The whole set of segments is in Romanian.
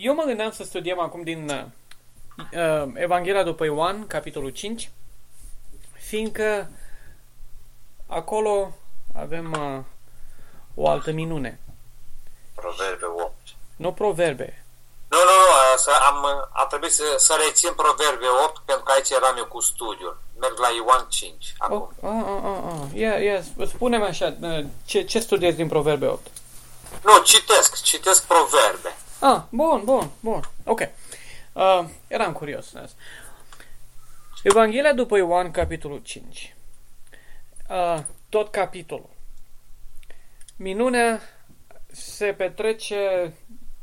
eu mă gândeam să studiem acum din uh, uh, Evanghelia după Ioan, capitolul 5, fiindcă acolo avem uh, o altă minune. Proverbe 8. Nu proverbe. Nu, nu, nu, să am, a trebuit să, să rețin Proverbe 8, pentru că aici eram eu cu studiul. Merg la Ioan 5 acum. Oh, ah, ah, ah, ah. Ia, ia, spune-mi așa, uh, ce, ce studiezi din Proverbe 8? Nu, citesc, citesc Proverbe. Ah, bun, bun, bun. Ok. Uh, eram curios. Evanghelia după Ioan, capitolul 5. Uh, tot capitolul. Minunea se petrece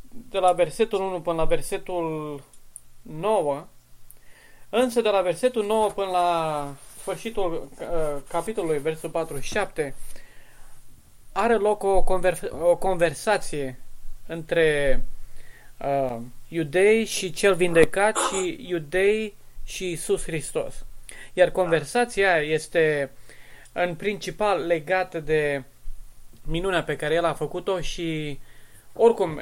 de la versetul 1 până la versetul 9, însă de la versetul 9 până la sfârșitul uh, capitolului, versetul 47, are loc o, conver- o conversație între uh, iudei și cel vindecat și iudei și Isus Hristos. Iar conversația este în principal legată de minunea pe care el a făcut-o și oricum,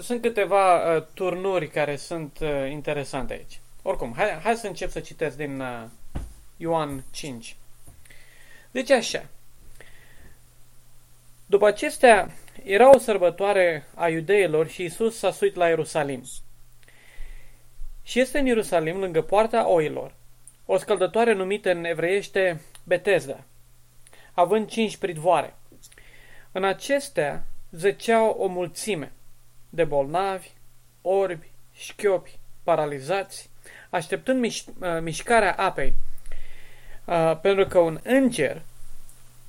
sunt câteva turnuri care sunt interesante aici. Oricum, hai, hai să încep să citesc din Ioan 5. Deci așa. După acestea, era o sărbătoare a iudeilor și Isus s-a suit la Ierusalim. Și este în Ierusalim, lângă poarta oilor, o scăldătoare numită în evreiește Betesda, având cinci pridvoare. În acestea zăceau o mulțime de bolnavi, orbi, șchiopi, paralizați, așteptând miș- uh, mișcarea apei, uh, pentru că un înger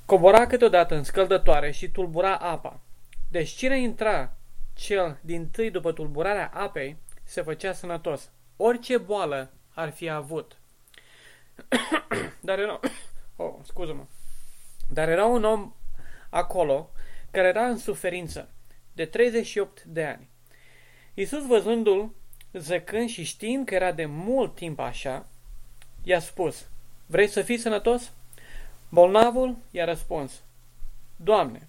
cobora câteodată în scăldătoare și tulbura apa. Deci cine intra cel din tâi după tulburarea apei se făcea sănătos. Orice boală ar fi avut. Dar era... Oh, scuză-mă. Dar era un om acolo care era în suferință de 38 de ani. Iisus văzându-l, zăcând și știind că era de mult timp așa, i-a spus, Vrei să fii sănătos? Bolnavul i-a răspuns, Doamne,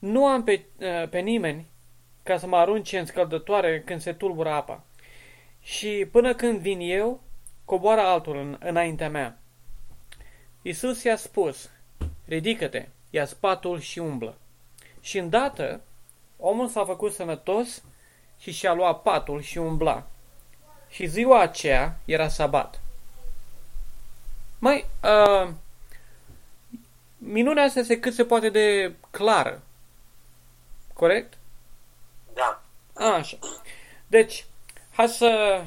nu am pe, uh, pe nimeni ca să mă arunce în scăldătoare când se tulbură apa. Și până când vin eu, coboară altul în, înaintea mea. Isus i-a spus, ridică-te, ia spatul și umblă. Și îndată, omul s-a făcut sănătos și și-a luat patul și umbla. Și ziua aceea era sabat. Mai, uh, minunea asta este cât se poate de clară. Corect? Da. A, așa. Deci, hai să,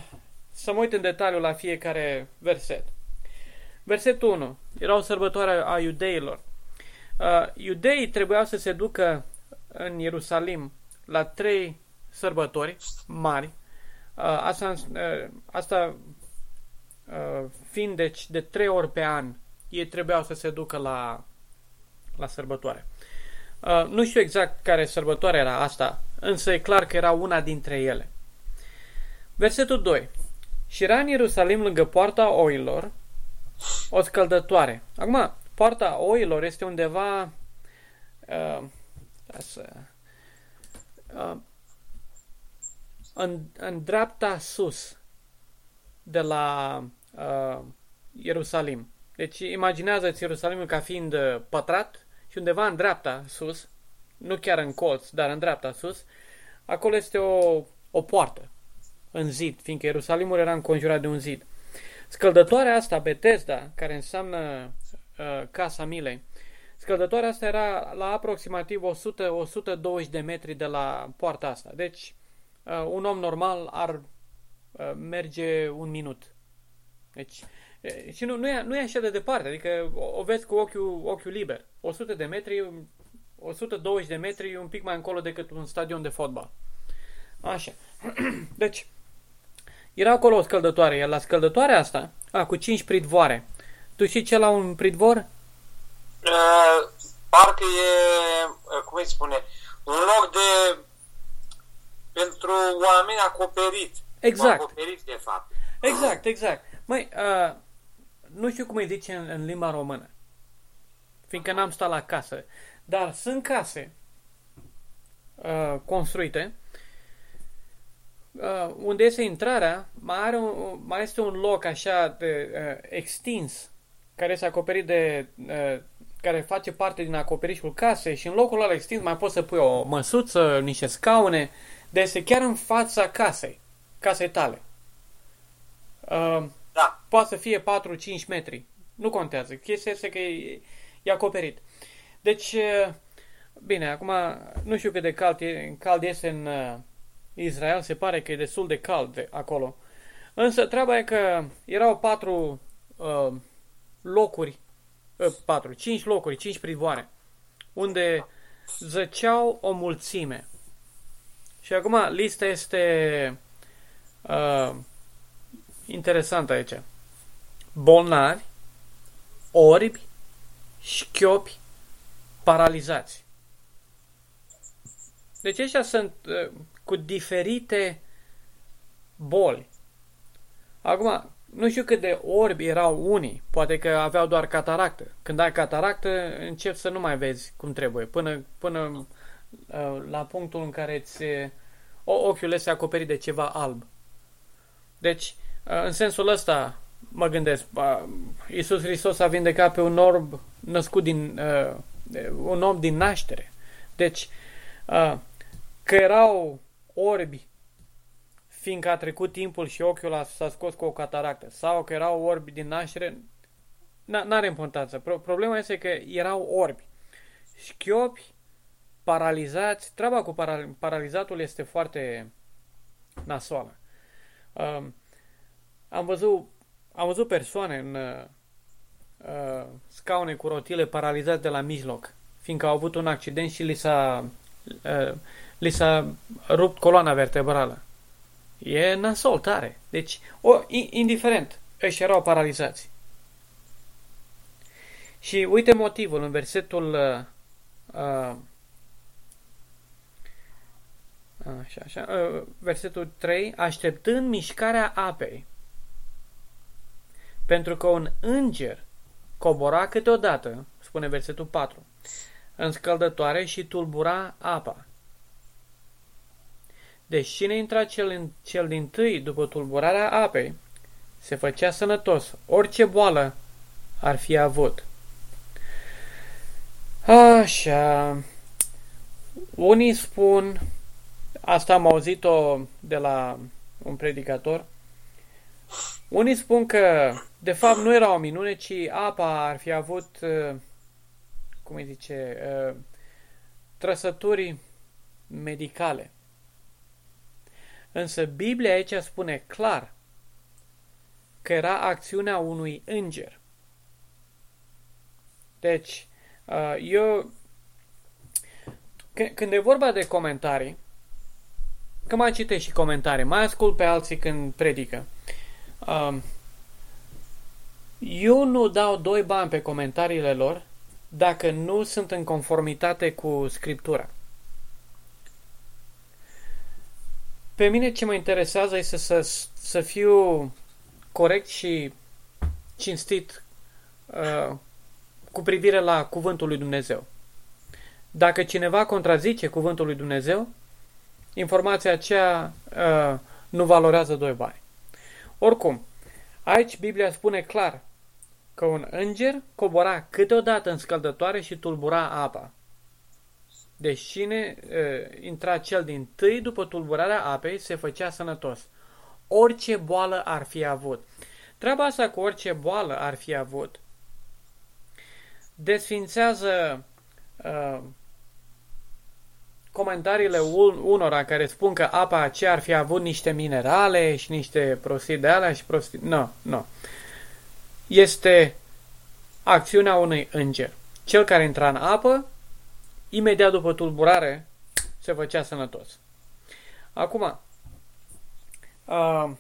să mă uit în detaliu la fiecare verset. Versetul 1. Era o sărbătoare a iudeilor. Uh, iudeii trebuiau să se ducă în Ierusalim la trei sărbători mari. Uh, asta, uh, asta uh, fiind deci de trei ori pe an, ei trebuiau să se ducă la, la sărbătoare. Uh, nu știu exact care sărbătoare era asta, însă e clar că era una dintre ele. Versetul 2. Și era în Ierusalim lângă poarta oilor o scăldătoare. Acum, poarta oilor este undeva uh, să, uh, în, în dreapta sus de la uh, Ierusalim. Deci imaginează-ți Ierusalimul ca fiind uh, pătrat și undeva în dreapta sus, nu chiar în colț, dar în dreapta sus, acolo este o, o poartă în zid, fiindcă Ierusalimul era înconjurat de un zid. Scăldătoarea asta, Bethesda, care înseamnă uh, Casa Milei, scăldătoarea asta era la aproximativ 100-120 de metri de la poarta asta. Deci, uh, un om normal ar uh, merge un minut. Deci, uh, și nu, nu, e, nu e așa de departe, adică o, o vezi cu ochiul, ochiul liber. 100 de metri, 120 de metri, un pic mai încolo decât un stadion de fotbal. Așa. Deci, era acolo o scăldătoare, iar la scăldătoarea asta, a, cu 5 pridvoare. Tu știi ce la un pridvor? Uh, parcă e, uh, cum îi spune, un loc de pentru oameni acoperit. Exact. Acoperit, de fapt. Exact, exact. Măi, uh, nu știu cum îi zice în, în limba română, fiindcă n-am stat la casă, dar sunt case uh, construite uh, unde este intrarea, mai, are un, mai este un loc așa de uh, extins, care este acoperit de, uh, care face parte din acoperișul casei și în locul ăla extins mai poți să pui o măsuță, niște scaune, de este chiar în fața casei, casei tale. Uh, Da. poate să fie 4-5 metri. Nu contează. Chestia este că e, e acoperit. Deci, uh, bine, acum nu știu cât de cald, e, cald este în uh, Israel, se pare că e destul de cald de acolo. Însă treaba e că erau patru uh, locuri, uh, patru, cinci locuri, cinci privoare, unde zăceau o mulțime. Și acum lista este uh, interesantă aici. Bolnavi, orbi, șchiopi, paralizați. Deci ăștia sunt uh, cu diferite boli. Acum, nu știu cât de orbi erau unii, poate că aveau doar cataractă. Când ai cataractă, începi să nu mai vezi cum trebuie, până, până uh, la punctul în care ți, o, ochiul este acoperit de ceva alb. Deci, uh, în sensul ăsta, mă gândesc, uh, Iisus Hristos a vindecat pe un orb născut din, uh, un om din naștere. Deci, uh, că erau orbi fiindcă a trecut timpul și ochiul a, s-a scos cu o cataractă sau că erau orbi din naștere, n-are importanță. Pro- problema este că erau orbi. Șchiopi, paralizați. Treaba cu para- paralizatul este foarte nasoală. Um, am văzut am văzut persoane în uh, uh, scaune cu rotile paralizați de la mijloc, fiindcă au avut un accident și li s-a uh, li s-a rupt coloana vertebrală. E nasol tare. Deci, o, indiferent, ăștia erau paralizați. Și uite motivul în versetul uh, uh, așa, așa, uh, versetul 3, așteptând mișcarea apei. Pentru că un înger cobora câteodată, spune versetul 4, în scăldătoare și tulbura apa. Deci cine intra cel, cel din tâi după tulburarea apei, se făcea sănătos, orice boală ar fi avut. Așa. Unii spun, asta am auzit-o de la un predicator, unii spun că de fapt nu era o minune, ci apa ar fi avut, cum îi zice, trăsături medicale. Însă Biblia aici spune clar că era acțiunea unui înger. Deci, eu, când e vorba de comentarii, că mai citesc și comentarii, mai ascult pe alții când predică, eu nu dau doi bani pe comentariile lor dacă nu sunt în conformitate cu Scriptura. Pe mine ce mă interesează este să, să fiu corect și cinstit uh, cu privire la cuvântul lui Dumnezeu. Dacă cineva contrazice cuvântul lui Dumnezeu, informația aceea uh, nu valorează doi bani. Oricum, aici Biblia spune clar că un înger cobora câteodată în scăldătoare și tulbura apa. Deci cine uh, intra cel din tâi după tulburarea apei se făcea sănătos. Orice boală ar fi avut. Treaba asta cu orice boală ar fi avut desfințează uh, comentariile un, unora care spun că apa aceea ar fi avut niște minerale și niște prostii de alea și prostii... Nu, no, nu. No. Este acțiunea unui înger. Cel care intra în apă imediat după tulburare, se făcea sănătos. Acum, uh,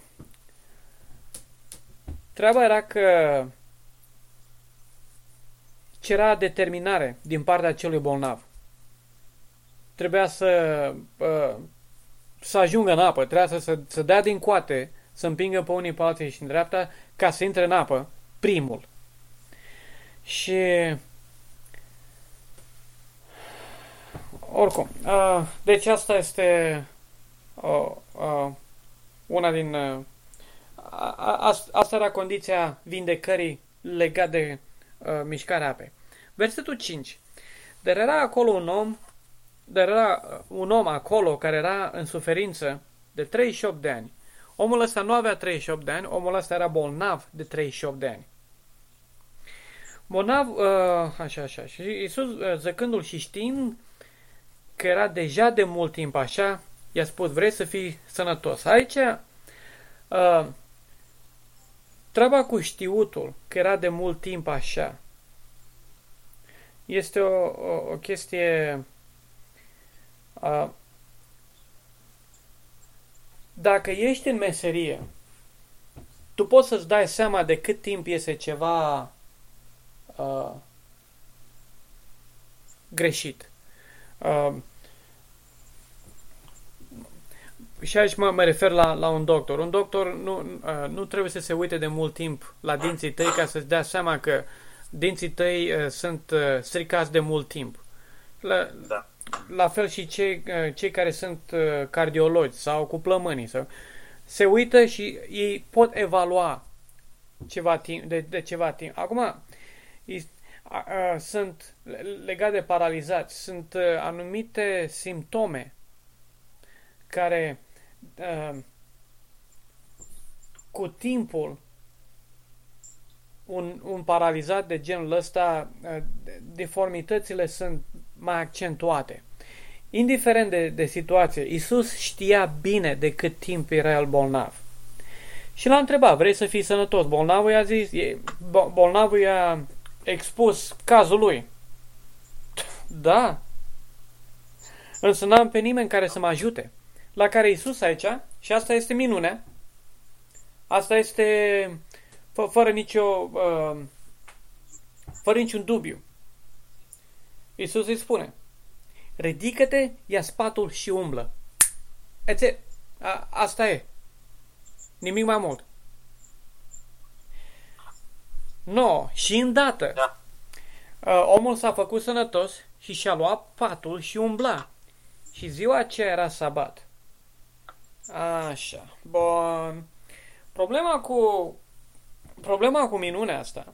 treaba era că cerea determinare din partea celui bolnav. Trebuia să, uh, să ajungă în apă, trebuia să, să, să dea din coate, să împingă pe unii pe alții și în dreapta, ca să intre în apă, primul. Și Oricum, uh, deci asta este uh, uh, una din... Uh, a, a, asta era condiția vindecării legat de uh, mișcarea apei. Versetul 5. Dar era acolo un om, dar era uh, un om acolo care era în suferință de 38 de ani. Omul ăsta nu avea 38 de ani, omul ăsta era bolnav de 38 de ani. Bolnav, uh, așa, așa, și Iisus, uh, zăcându-l și știind că era deja de mult timp așa, i-a spus, vrei să fii sănătos. Aici, uh, treaba cu știutul, că era de mult timp așa, este o, o, o chestie... Uh, dacă ești în meserie, tu poți să-ți dai seama de cât timp este ceva uh, greșit. Uh, și aici mă, mă refer la, la un doctor. Un doctor nu, uh, nu trebuie să se uite de mult timp la dinții tăi ca să-ți dea seama că dinții tăi uh, sunt uh, stricați de mult timp. La, da. la fel și cei, uh, cei care sunt uh, cardiologi sau cu plămânii. Sau, se uită și ei pot evalua ceva timp, de, de ceva timp. Acum, ei, a, a, sunt legate de paralizați, sunt a, uh, anumite simptome care uh, cu timpul un, un paralizat de genul ăsta, uh, deformitățile sunt mai accentuate. Indiferent de, de situație, Isus știa bine de cât timp era el bolnav. Și l-a întrebat, vrei să fii sănătos? Bolnavul i-a zis, e, bolnavul i-a expus cazul lui. Da. Însă n-am pe nimeni care să mă ajute. La care Isus aici, și asta este minunea, asta este fă, fără nicio uh, fără niciun dubiu. Isus îi spune, ridică-te, ia spatul și umblă. Ețe, a, asta e. Nimic mai mult. No, și îndată. Da. Uh, omul s-a făcut sănătos și și-a luat patul și umbla. Și ziua aceea era sabat. Așa. Bun. Problema cu problema cu minunea asta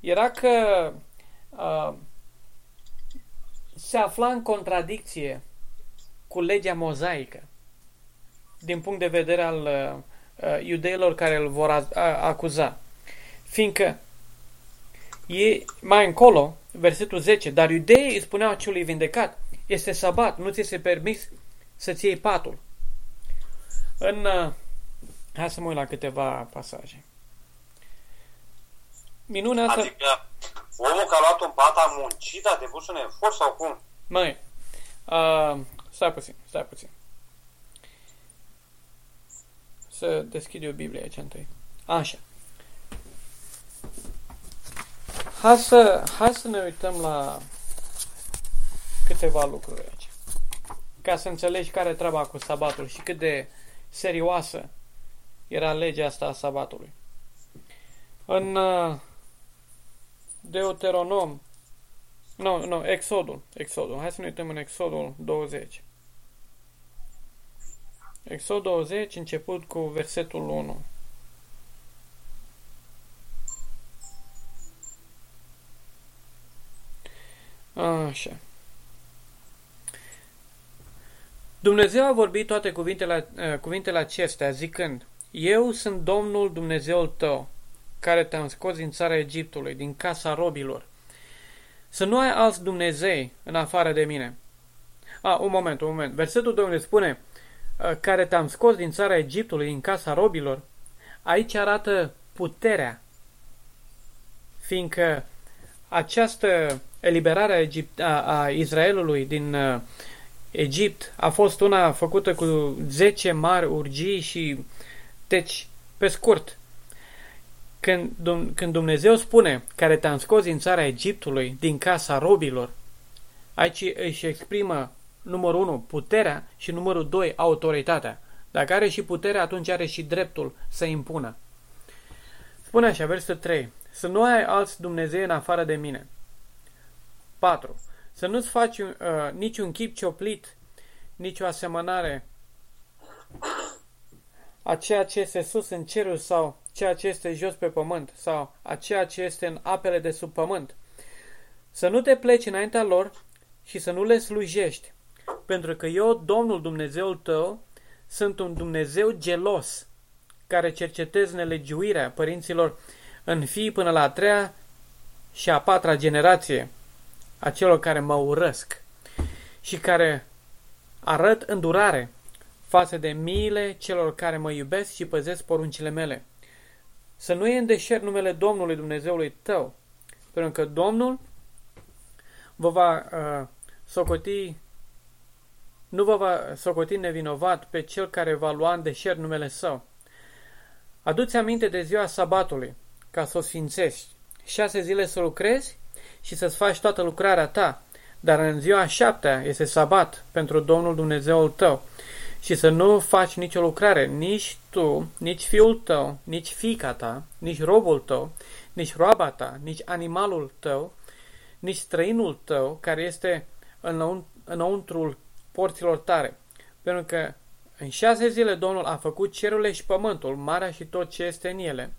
era că uh, se afla în contradicție cu legea mozaică din punct de vedere al uh, iudeilor care îl vor a, a, acuza. Fiindcă e mai încolo, versetul 10, dar iudeii îi spuneau celui vindecat, este sabat, nu ți se permis să-ți iei patul. În, uh, hai să mă uit la câteva pasaje. Minunea asta... Adică omul care a luat un pat a muncit, a depus un efort sau cum? Măi, uh, stai puțin, stai puțin. Să deschid eu Biblia aici întâi. Așa. Hai să, hai să ne uităm la câteva lucruri aici. Ca să înțelegi care e treaba cu sabatul și cât de serioasă era legea asta a sabatului. În uh, Deuteronom, nu, no, nu, no, Exodul, Exodul, hai să ne uităm în Exodul 20. Exod 20, început cu versetul 1. Așa. Dumnezeu a vorbit toate cuvintele, uh, cuvintele acestea, zicând, Eu sunt Domnul Dumnezeul tău, care te-am scos din țara Egiptului, din casa robilor. Să nu ai alți Dumnezei în afară de mine. A, un moment, un moment. Versetul 2 ne spune, uh, care te-am scos din țara Egiptului, din casa robilor, aici arată puterea, fiindcă această eliberare a, Egipt, a, a Israelului din uh, Egipt a fost una făcută cu 10 mari urgii și deci, pe scurt, când, când Dumnezeu spune care te-am scos din țara Egiptului, din casa robilor, aici își exprimă numărul 1 puterea și numărul 2 autoritatea. Dacă are și puterea, atunci are și dreptul să impună. Spune așa, versetul 3. Să nu ai alți Dumnezei în afară de mine. 4. Să nu-ți faci uh, niciun chip cioplit, nicio asemănare a ceea ce este sus în cerul sau ceea ce este jos pe pământ sau a ceea ce este în apele de sub pământ. Să nu te pleci înaintea lor și să nu le slujești, pentru că eu, Domnul Dumnezeul tău, sunt un Dumnezeu gelos, care cercetez nelegiuirea părinților în fii până la a treia și a patra generație a celor care mă urăsc și care arăt îndurare față de miile celor care mă iubesc și păzesc poruncile mele. Să nu e în deșert numele Domnului Dumnezeului tău, pentru că Domnul vă va uh, socoti nu vă va socoti nevinovat pe cel care va lua în deșert numele său. Aduți aminte de ziua sabatului, ca să o sfințești. Șase zile să lucrezi și să-ți faci toată lucrarea ta, dar în ziua șaptea este sabat pentru Domnul Dumnezeul tău și să nu faci nicio lucrare, nici tu, nici fiul tău, nici fica ta, nici robul tău, nici roaba ta, nici animalul tău, nici străinul tău care este înăuntrul porților tare. Pentru că în șase zile Domnul a făcut cerurile și pământul, marea și tot ce este în ele,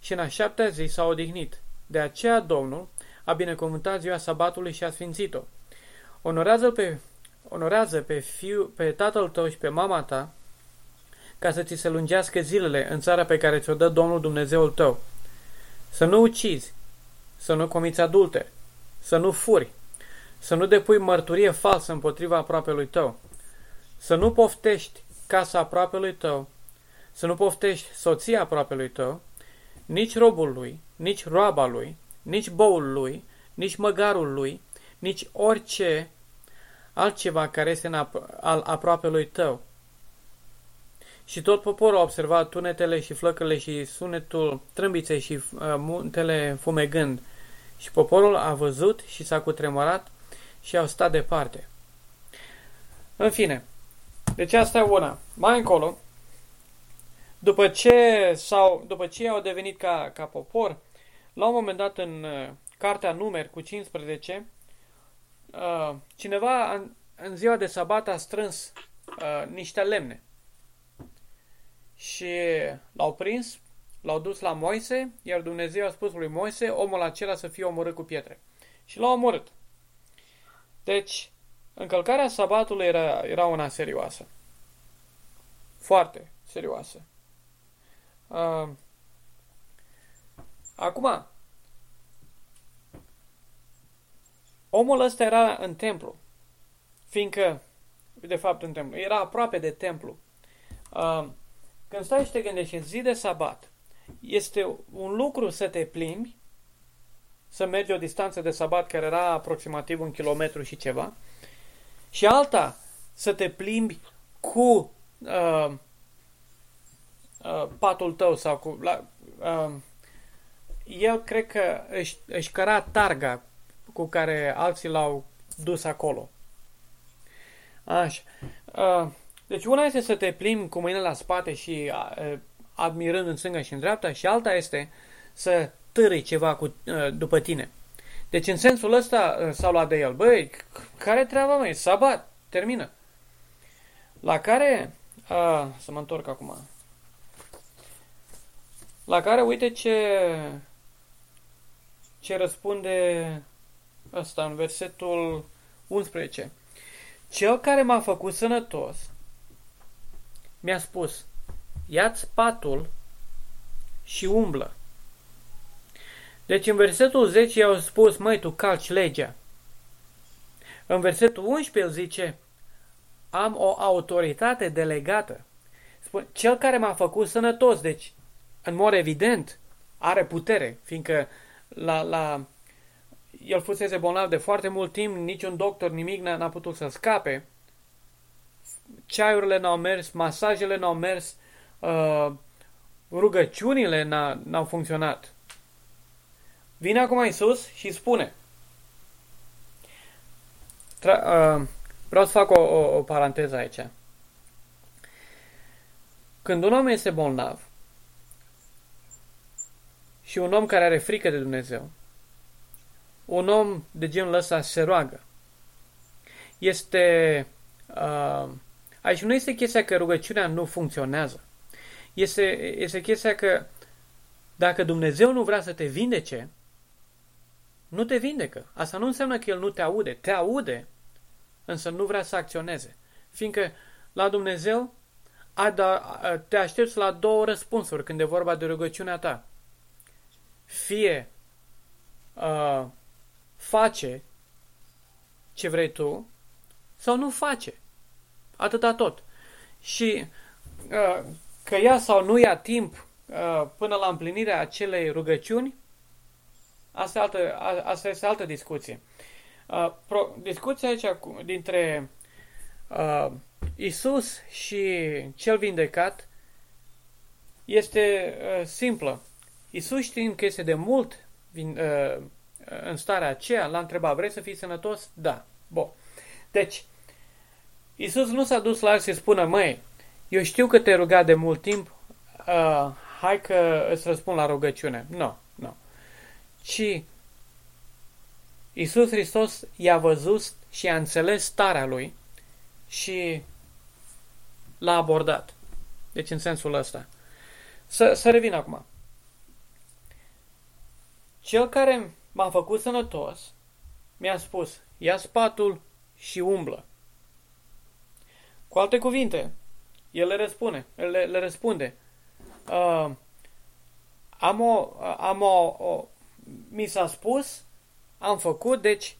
și în a șaptea zi s-a odihnit. De aceea Domnul a binecuvântat ziua sabatului și a sfințit-o. Onorează pe, onorează pe, fiu, pe tatăl tău și pe mama ta, ca să ți se lungească zilele în țara pe care ți-o dă Domnul Dumnezeul tău. Să nu ucizi, să nu comiți adulte, să nu furi, să nu depui mărturie falsă împotriva aproapelui tău, să nu poftești casa aproapelui tău, să nu poftești soția aproapelui tău, nici robul lui, nici roaba lui, nici boul lui, nici măgarul lui, nici orice altceva care este în ap- al aproapelui tău. Și tot poporul a observat tunetele și flăcările și sunetul trâmbiței și uh, muntele fumegând. Și poporul a văzut și s-a cutremurat și au stat departe. În fine, deci asta e una. Mai încolo, după ce, sau, după ce au devenit ca, ca popor, la un moment dat în uh, cartea numeri cu 15, uh, cineva în, în ziua de sabat a strâns uh, niște lemne și l-au prins, l-au dus la Moise, iar Dumnezeu a spus lui Moise, omul acela să fie omorât cu pietre. Și l-a omorât. Deci, încălcarea sabatului era, era una serioasă. Foarte serioasă. Uh, acum, omul ăsta era în templu, fiindcă, de fapt în templu, era aproape de templu. Uh, când stai și te gândești în zi de sabat, este un lucru să te plimbi, să mergi o distanță de sabat care era aproximativ un kilometru și ceva, și alta să te plimbi cu uh, uh, patul tău sau cu... La, uh, el cred că își, își căra targa cu care alții l-au dus acolo. Așa. Uh, deci una este să te plimbi cu mâinile la spate și uh, admirând în stânga și în dreapta și alta este să târâi ceva cu, uh, după tine. Deci în sensul ăsta uh, s-au luat de el. Băi, care treaba mai? Sabat, termină. La care, uh, să mă întorc acum, la care uite ce, ce răspunde ăsta în versetul 11. Cel care m-a făcut sănătos mi-a spus, ia-ți patul și umblă. Deci în versetul 10 i-au spus, măi, tu calci legea. În versetul 11 el zice, am o autoritate delegată. Spune, cel care m-a făcut sănătos, deci, în mod evident, are putere, fiindcă la, la, el fusese bolnav de foarte mult timp, niciun doctor, nimic n-a, n-a putut să scape. Ceaiurile n-au mers, masajele n-au mers, uh, rugăciunile n-au funcționat. Vine acum Isus și spune, Tra- uh, vreau să fac o, o, o paranteză aici. Când un om este bolnav și un om care are frică de Dumnezeu, un om de genul ăsta se roagă. Este... Uh, aici nu este chestia că rugăciunea nu funcționează. este, este chestia că dacă Dumnezeu nu vrea să te vindece, nu te vindecă. Asta nu înseamnă că El nu te aude. Te aude, însă nu vrea să acționeze. Fiindcă la Dumnezeu te aștepți la două răspunsuri când e vorba de rugăciunea ta. Fie uh, face ce vrei tu sau nu face. Atâta tot. Și uh, că ia sau nu ia timp uh, până la împlinirea acelei rugăciuni, asta, altă, asta este altă discuție. Uh, pro, discuția aici cu, dintre uh, Isus și cel vindecat este uh, simplă. Isus știind că este de mult vin, uh, în starea aceea, l-a întrebat, vrei să fii sănătos? Da. Bun. Deci, Isus nu s-a dus la el să spună, măi, eu știu că te-ai rugat de mult timp, uh, hai că îți răspund la rugăciune. Nu, no, nu. No. Ci Isus Hristos i-a văzut și a înțeles starea lui și l-a abordat. Deci în sensul ăsta. Să, să revin acum. Cel care m-a făcut sănătos mi-a spus, ia spatul și umblă. Cu alte cuvinte, el le răspunde, le, le răspunde. Uh, am o, am o, o, mi s-a spus, am făcut, deci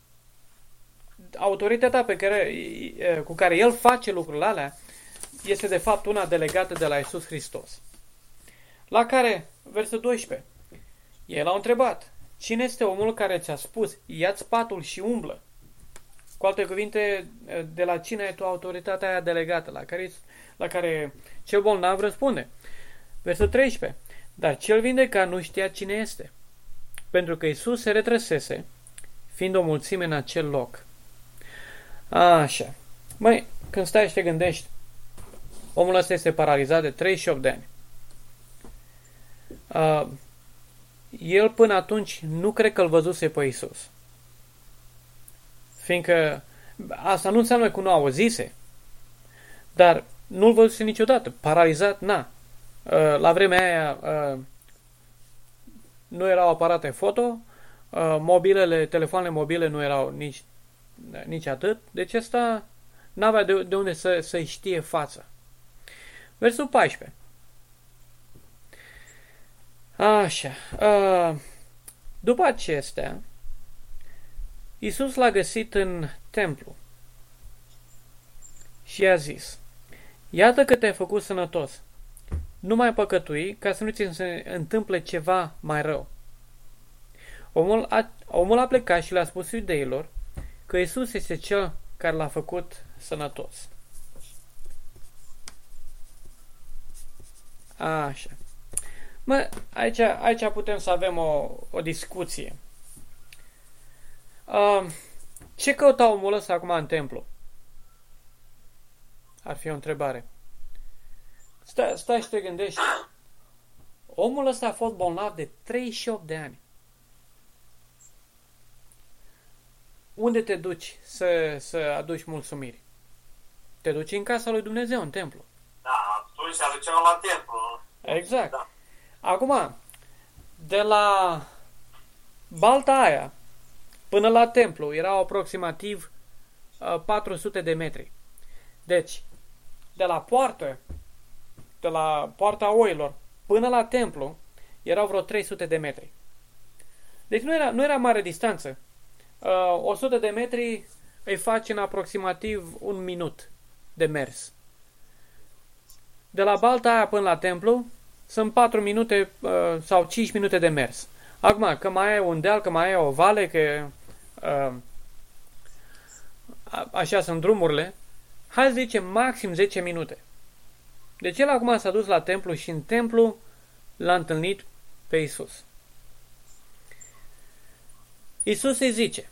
autoritatea pe care, cu care el face lucrurile alea este de fapt una delegată de la Isus Hristos. La care, versetul 12, el a întrebat, cine este omul care ți-a spus, ia-ți patul și umblă? Cu alte cuvinte, de la cine e tu autoritatea aia delegată, la care, la care cel bolnav răspunde. Versetul 13. Dar cel vindecat nu știa cine este, pentru că Isus se retrăsese, fiind o mulțime în acel loc. Așa. Măi, când stai și te gândești, omul ăsta este paralizat de 38 de ani. Uh, el până atunci nu cred că îl văzuse pe Isus. Fiindcă asta nu înseamnă că nu auzise, dar nu-l văzuse niciodată. Paralizat, na. Uh, la vremea aia uh, nu erau aparate foto, uh, mobilele, telefoanele mobile nu erau nici, nici atât, deci asta n-avea de, de unde să, să știe fața. Versul 14. Așa. După acestea, Iisus l-a găsit în templu și i-a zis, Iată că te-ai făcut sănătos. Nu mai păcătui ca să nu ți se întâmple ceva mai rău. Omul a, omul a plecat și le-a spus iudeilor că Isus este cel care l-a făcut sănătos. Așa. Mă, aici, aici putem să avem o, o discuție. Uh, ce căuta omul ăsta acum în templu? Ar fi o întrebare. Stai, stai și te gândești. Omul ăsta a fost bolnav de 38 de ani. Unde te duci să, să aduci mulțumiri? Te duci în casa lui Dumnezeu, în templu. Da, atunci se aduceau la templu. Exact. Da. Acum, de la balta aia până la templu erau aproximativ uh, 400 de metri. Deci, de la poartă, de la poarta oilor până la templu, erau vreo 300 de metri. Deci nu era, nu era mare distanță. Uh, 100 de metri îi faci în aproximativ un minut de mers. De la balta aia până la templu sunt 4 minute uh, sau 5 minute de mers. Acum, că mai e un deal, că mai e o vale, că uh, așa sunt drumurile, hai să zicem maxim 10 minute. Deci el acum s-a dus la templu și în templu l-a întâlnit pe Isus. Isus îi zice,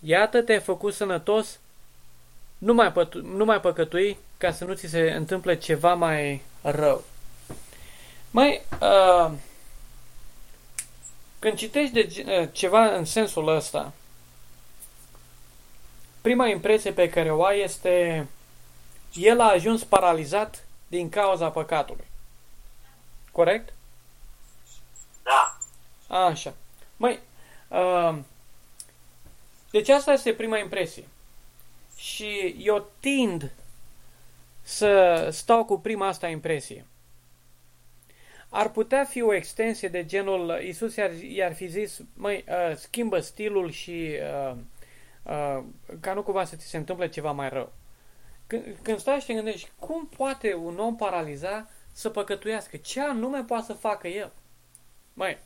iată te-ai făcut sănătos, nu mai, pătu- nu mai păcătui ca să nu ți se întâmple ceva mai rău. Mai, uh, când citești de uh, ceva în sensul ăsta, prima impresie pe care o ai este el a ajuns paralizat din cauza păcatului. Corect? Da. Așa. Măi, uh, deci asta este prima impresie. Și eu tind să stau cu prima asta impresie. Ar putea fi o extensie de genul, Isus i-ar, i-ar fi zis, măi, uh, schimbă stilul și uh, uh, ca nu cumva să ți se întâmple ceva mai rău. Când, când stați și te gândești, cum poate un om paralizat să păcătuiască? Ce anume poate să facă el? Măi,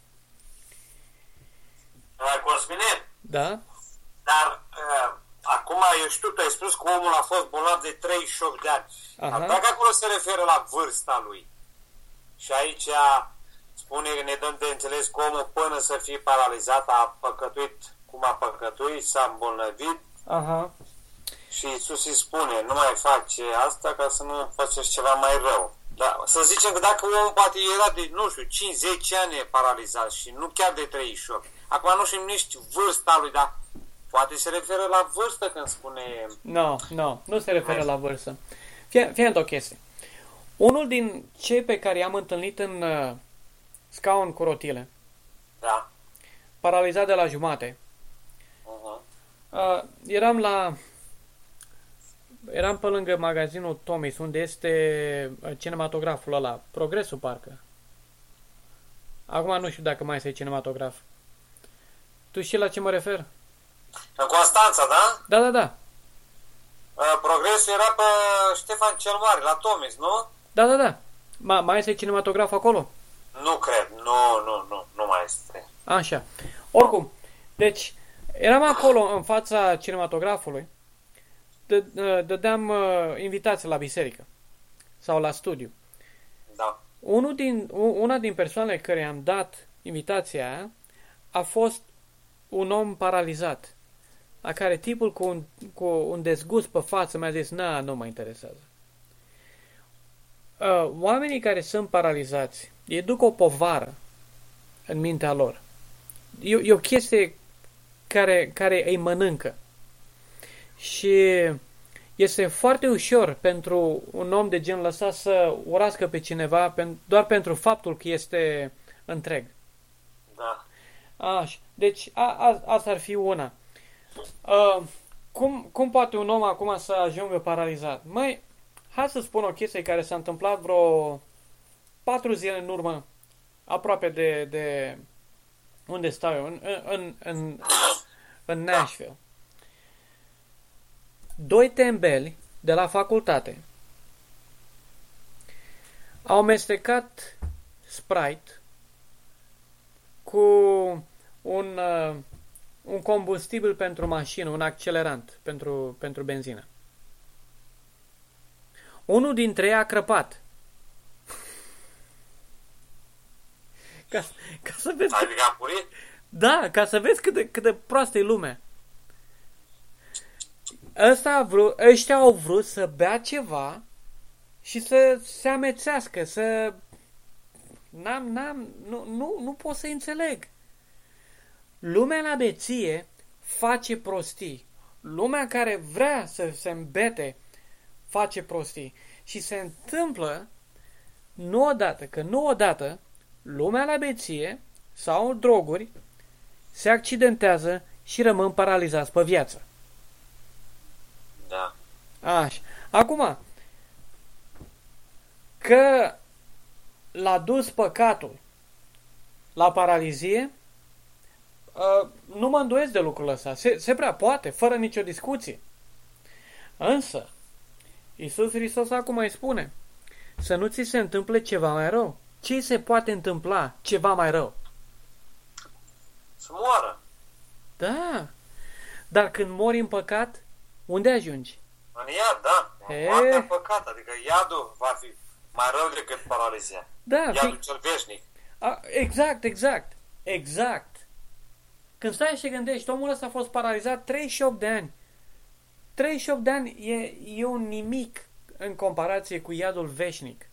Uh, Cosmine, da? dar uh, acum eu știu, tu ai spus că omul a fost bolnav de 38 de ani. Aha. Dar dacă acolo se referă la vârsta lui și aici spune că ne dăm de înțeles că omul până să fie paralizat a păcătuit cum a păcătuit, s-a îmbolnăvit Aha. și Iisus îi spune, nu mai face asta ca să nu faceți ceva mai rău. Da, să zicem că dacă omul poate era de, nu știu, 5-10 ani e paralizat și nu chiar de 38. Acum nu știm nici vârsta lui, dar poate se referă la vârstă când spune... Nu, nu, nu se referă la vârstă. Fie, fie o chestie. Unul din cei pe care i-am întâlnit în uh, scaun cu rotile, Da. paralizat de la jumate, Uh-huh. uh, eram la... Eram pe lângă magazinul Tomis, unde este uh, cinematograful ăla, Progresul parcă. Acum nu știu dacă mai este cinematograf. Tu știi la ce mă refer? În Constanța, da? Da, da, da. Uh, Progresul era pe Ștefan cel Mare, la Tomis, nu? Da, da, da. Ma, mai este cinematograf acolo? Nu cred, nu, nu, nu, nu mai este. Așa. Oricum, deci, eram acolo în fața cinematografului, dă- dădeam uh, invitații la biserică sau la studiu. Da. Unul din, u- una din persoanele care am dat invitația aia a fost un om paralizat, la care tipul cu un, cu un dezgust pe față mi-a zis, na, nu mă interesează. Uh, oamenii care sunt paralizați, ei duc o povară în mintea lor. E, e o chestie care, care îi mănâncă. Și este foarte ușor pentru un om de genul ăsta să urască pe cineva pen, doar pentru faptul că este întreg. Da. Așa. Deci a, a, asta ar fi una. Uh, cum, cum poate un om acum să ajungă paralizat? Mai, hai să spun o chestie care s-a întâmplat vreo patru zile în urmă, aproape de, de unde stau eu, în, în, în, în Nashville. Doi tembeli de la facultate au amestecat Sprite cu un, uh, un combustibil pentru mașină, un accelerant pentru, pentru benzină. Unul dintre ei a crăpat. ca, ca să vezi Adică a murit? da, ca să vezi cât de, cât de proastă e lumea. Ăsta a vrut, ăștia au vrut să bea ceva și să se amețească, să... N-am, n-am, nu, nu, nu pot să înțeleg. Lumea la beție face prostii. Lumea care vrea să se îmbete face prostii. Și se întâmplă nu odată, că nu odată, lumea la beție sau droguri se accidentează și rămân paralizați pe viață. Da. Așa. Acum, că l-a dus păcatul la paralizie, uh, nu mă îndoiesc de lucrul ăsta. Se, se prea poate, fără nicio discuție. Însă, Iisus Hristos acum îi spune, să nu ți se întâmple ceva mai rău. Ce se poate întâmpla ceva mai rău? Să moară. Da. Dar când mori în păcat, unde ajungi? În iad, da. E. Moartea păcat, adică iadul va fi mai rău decât paralizia. Da, Iadul fi, cel veșnic. a, exact, exact, exact. Când stai și te gândești, omul ăsta a fost paralizat 38 de ani. 38 de ani e, e un nimic în comparație cu iadul veșnic.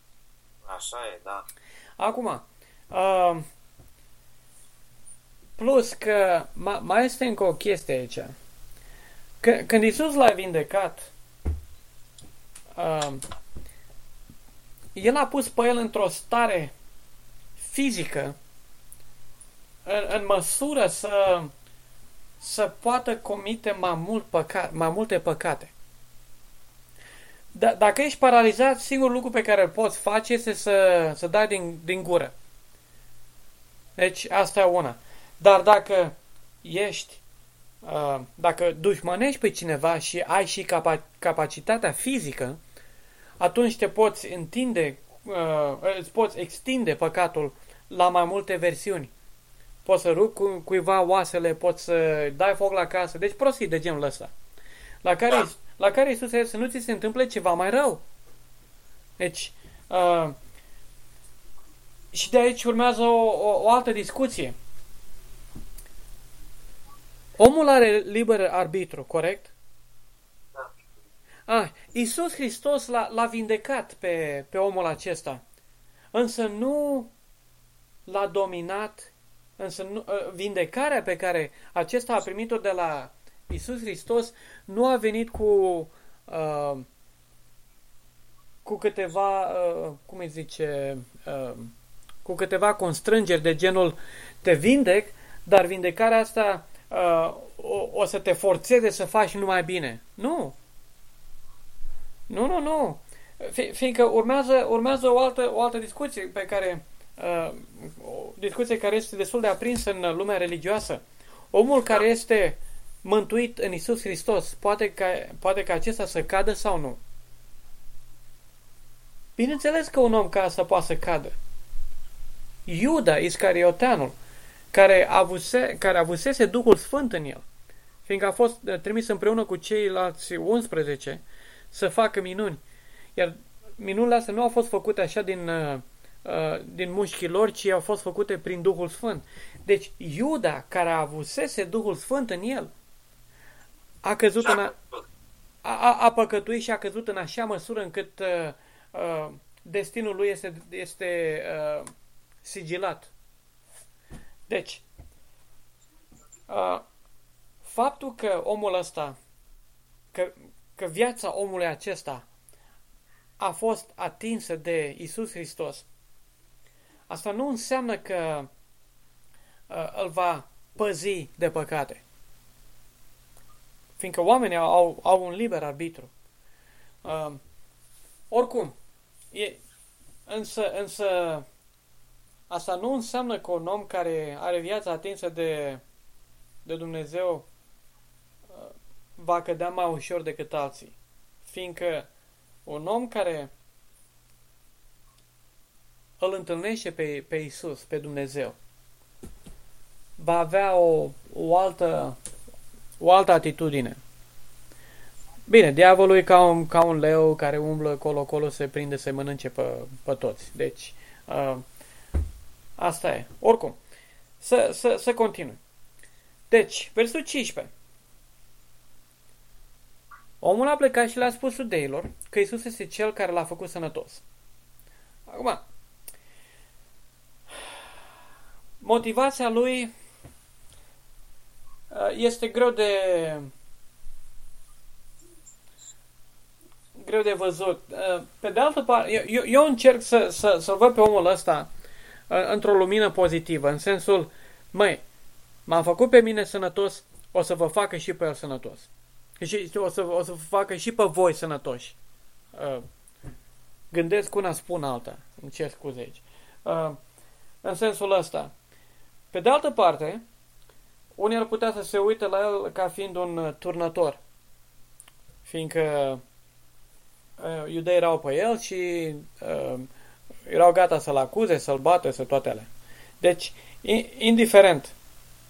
Așa e, da. Acum, uh, plus că ma, mai este încă o chestie aici. C- când Isus l-a vindecat, uh, el a pus pe el într-o stare fizică în, în măsură să, să poată comite mai, mult păca, mai multe păcate. D- dacă ești paralizat, singurul lucru pe care îl poți face este să, să dai din, din gură. Deci asta e una. Dar dacă ești, uh, dacă dușmănești pe cineva și ai și capa- capacitatea fizică, atunci te poți întinde, uh, îți poți extinde păcatul la mai multe versiuni. Poți să rup cu cuiva oasele, poți să dai foc la casă, deci prostii de genul ăsta. La care, da. la care Iisus să nu ți se întâmple ceva mai rău. Deci, uh, și de aici urmează o, o, o altă discuție. Omul are liber arbitru, corect? Da. Ah, Iisus Hristos l-a, l-a vindecat pe, pe omul acesta, însă nu l-a dominat, însă nu, ă, vindecarea pe care acesta a primit-o de la Iisus Hristos nu a venit cu uh, cu câteva, uh, cum îi zice, uh, cu câteva constrângeri de genul te vindec, dar vindecarea asta uh, o, o să te forțeze să faci numai bine. Nu. Nu, nu, nu. Fiindcă urmează, urmează o, altă, o altă discuție pe care uh, o discuție care este destul de aprinsă în lumea religioasă. Omul care este mântuit în Isus Hristos, poate ca, poate ca acesta să cadă sau nu? Bineînțeles că un om ca să poate să cadă. Iuda Iscarioteanul, care, avuse, care avusese Duhul Sfânt în el, fiindcă a fost uh, trimis împreună cu ceilalți 11 să facă minuni. Iar minunile astea nu au fost făcute așa din, uh, uh, din mușchii lor, ci au fost făcute prin Duhul Sfânt. Deci Iuda, care a avusese Duhul Sfânt în el, a căzut în a, a, a păcătuit și a căzut în așa măsură încât uh, uh, destinul lui este, este uh, sigilat. Deci, uh, faptul că omul ăsta, că, că viața omului acesta a fost atinsă de Isus Hristos, asta nu înseamnă că uh, îl va păzi de păcate. Fiindcă oamenii au, au un liber arbitru. Uh, oricum, e, însă, însă Asta nu înseamnă că un om care are viața atinsă de, de Dumnezeu uh, va cădea mai ușor decât alții. Fiindcă un om care îl întâlnește pe, pe Isus, pe Dumnezeu, va avea o, o, altă, o altă atitudine. Bine, diavolul e ca un, ca un leu care umblă colo-colo, se prinde să mănânce pe, pe toți. Deci, uh, Asta e. Oricum, să, să, să continui. Deci, versul 15. Omul a plecat și le-a spus iudeilor că Isus este cel care l-a făcut sănătos. Acum, motivația lui uh, este greu de greu de văzut. Uh, pe de altă parte, eu, eu încerc să, să, să văd pe omul ăsta într-o lumină pozitivă, în sensul, măi, m-am făcut pe mine sănătos, o să vă facă și pe el sănătos. Și o să, o să vă facă și pe voi sănătoși. Uh, gândesc una, spun alta. Îmi cer scuze aici. Uh, în sensul ăsta. Pe de altă parte, unii ar putea să se uite la el ca fiind un uh, turnător. Fiindcă uh, iudei erau pe el și uh, erau gata să-l acuze, să-l bată, să toate alea. Deci, indiferent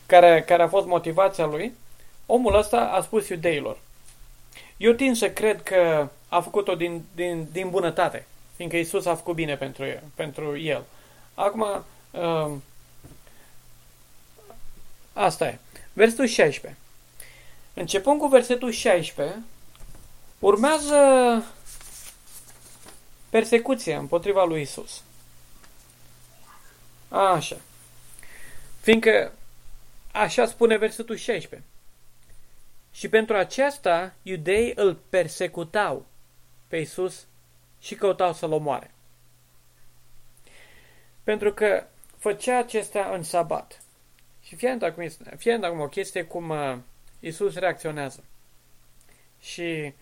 care, care a fost motivația lui, omul ăsta a spus iudeilor. Eu tind să cred că a făcut-o din, din, din bunătate, fiindcă Isus a făcut bine pentru el. Pentru el. Acum, uh, asta e. Versetul 16. Începând cu versetul 16, urmează persecuție împotriva lui Isus. Așa. Fiindcă așa spune versetul 16. Și pentru aceasta iudei îl persecutau pe Isus și căutau să-l omoare. Pentru că făcea acestea în sabat. Și fie acum, fie acum o chestie cum uh, Isus reacționează. Și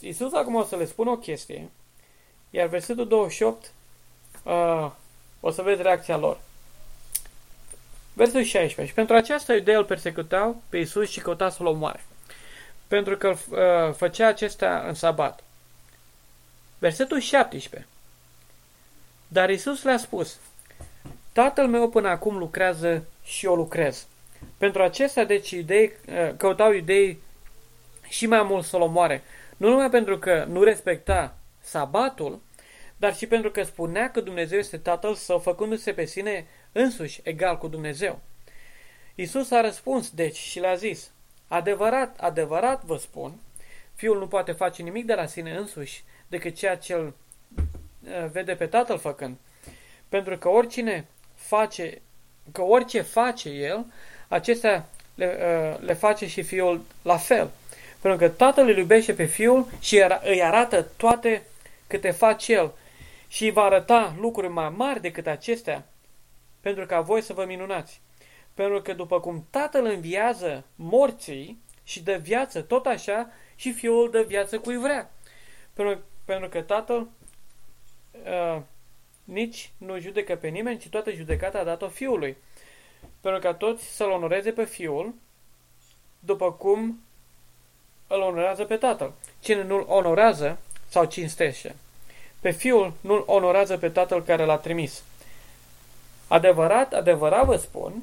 Isus acum o să le spună o chestie, iar versetul 28 uh, o să vezi reacția lor. Versetul 16. Și pentru aceasta iudeii îl persecutau pe Isus și căuta să-l omoare. Pentru că uh, făcea acestea în sabat. Versetul 17. Dar Isus le-a spus, Tatăl meu până acum lucrează și eu lucrez. Pentru acestea, deci, idei, uh, căutau idei și mai mult să-l omoare. Nu numai pentru că nu respecta sabatul, dar și pentru că spunea că Dumnezeu este Tatăl său, făcându-se pe sine însuși egal cu Dumnezeu. Isus a răspuns, deci, și le-a zis, Adevărat, adevărat vă spun, Fiul nu poate face nimic de la sine însuși decât ceea ce îl uh, vede pe Tatăl făcând. Pentru că oricine face, că orice face El, acestea le, uh, le face și Fiul la fel. Pentru că Tatăl îl iubește pe Fiul și îi arată toate câte face El și îi va arăta lucruri mai mari decât acestea, pentru ca voi să vă minunați. Pentru că după cum Tatăl înviază morții și dă viață, tot așa și Fiul dă viață cui vrea. Pentru, pentru că Tatăl uh, nici nu judecă pe nimeni, ci toată judecata a dat-o Fiului. Pentru ca toți să-L onoreze pe Fiul, după cum îl onorează pe Tatăl. Cine nu-L onorează sau cinstește. Pe Fiul nu-L onorează pe Tatăl care L-a trimis. Adevărat, adevărat vă spun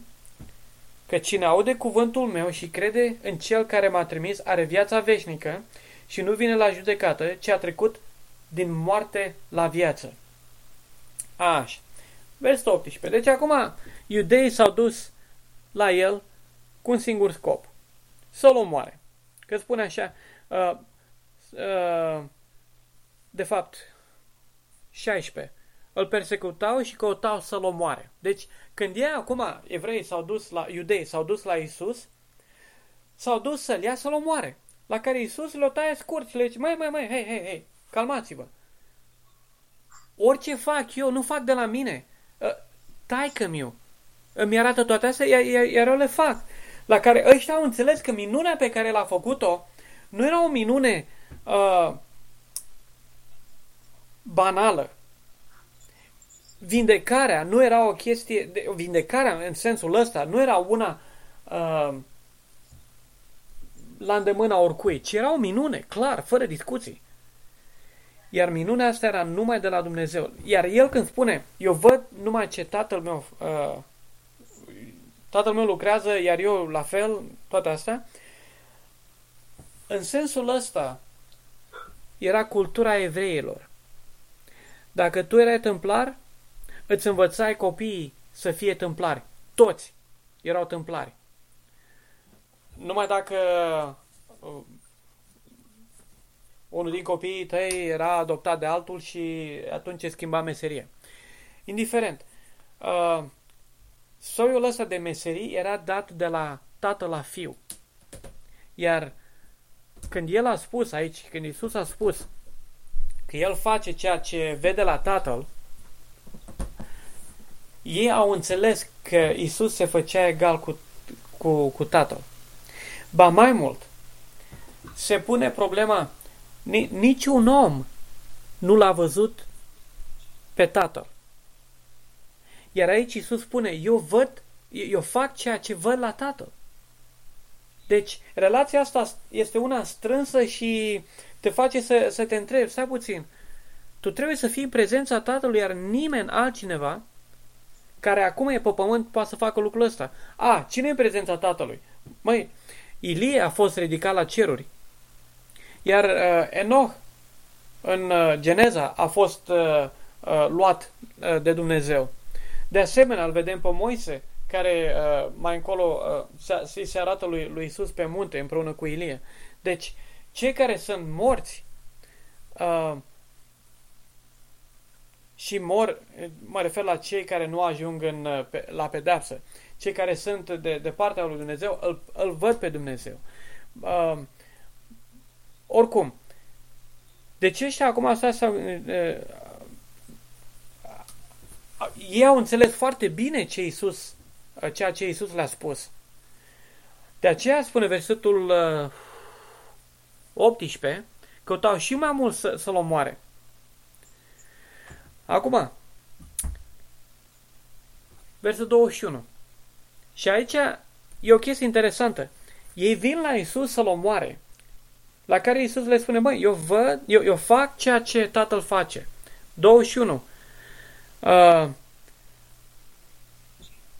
că cine aude cuvântul meu și crede în Cel care m-a trimis are viața veșnică și nu vine la judecată, ci a trecut din moarte la viață. Așa. Versul 18. Deci acum iudeii s-au dus la el cu un singur scop. Să-l omoare. Că spune așa, uh, uh, de fapt, 16. Îl persecutau și căutau să-l omoare. Deci, când ei acum, evrei s-au dus la, iudei s-au dus la Isus, s-au dus să-l ia să-l omoare. La care Isus le-o taie scurt și le zice, mai, mai, mai, hei, hei, hei, calmați-vă. Orice fac eu, nu fac de la mine. Uh, taică-miu îmi arată toate astea, iar, iar, iar eu le fac. La care ăștia au înțeles că minunea pe care l-a făcut-o nu era o minune uh, banală. Vindecarea nu era o chestie, de, vindecarea în sensul ăsta nu era una uh, la îndemâna oricui, ci era o minune, clar, fără discuții. Iar minunea asta era numai de la Dumnezeu. Iar el când spune, eu văd numai ce tatăl meu, uh, tatăl meu lucrează, iar eu la fel, toate astea, în sensul ăsta era cultura evreilor. Dacă tu erai templar, îți învățai copiii să fie templari. Toți erau templari. Numai dacă uh, unul din copiii tăi era adoptat de altul și atunci se schimba meserie. Indiferent. Uh, soiul ăsta de meserii era dat de la tată la fiu. Iar când el a spus aici, când Isus a spus că el face ceea ce vede la tatăl, ei au înțeles că Isus se făcea egal cu, cu, cu tatăl. Ba mai mult, se pune problema Niciun om nu l-a văzut pe Tatăl. Iar aici Iisus spune, eu văd, eu fac ceea ce văd la Tatăl. Deci, relația asta este una strânsă și te face să, să te întrebi, stai puțin, tu trebuie să fii în prezența Tatălui, iar nimeni altcineva care acum e pe pământ poate să facă lucrul ăsta. A, cine e în prezența Tatălui? Măi, Ilie a fost ridicat la ceruri. Iar uh, Enoch în uh, Geneza a fost uh, uh, luat uh, de Dumnezeu. De asemenea, îl vedem pe Moise, care uh, mai încolo uh, se, se arată lui, lui Isus pe munte împreună cu Ilie. Deci, cei care sunt morți uh, și mor, mă refer la cei care nu ajung în, uh, pe, la pedeapsă, cei care sunt de, de partea lui Dumnezeu, îl, îl văd pe Dumnezeu. Uh, oricum, de ce ăștia acum asta să, ei au înțeles foarte bine ce Isus, ceea ce Isus le-a spus. De aceea spune versetul 18, căutau și mai mult să, să-l omoare. Acum, versetul 21. Și aici e o chestie interesantă. Ei vin la Isus să-l omoare. La care Isus le spune, măi, eu văd, eu, eu fac ceea ce Tatăl face. 21. Uh,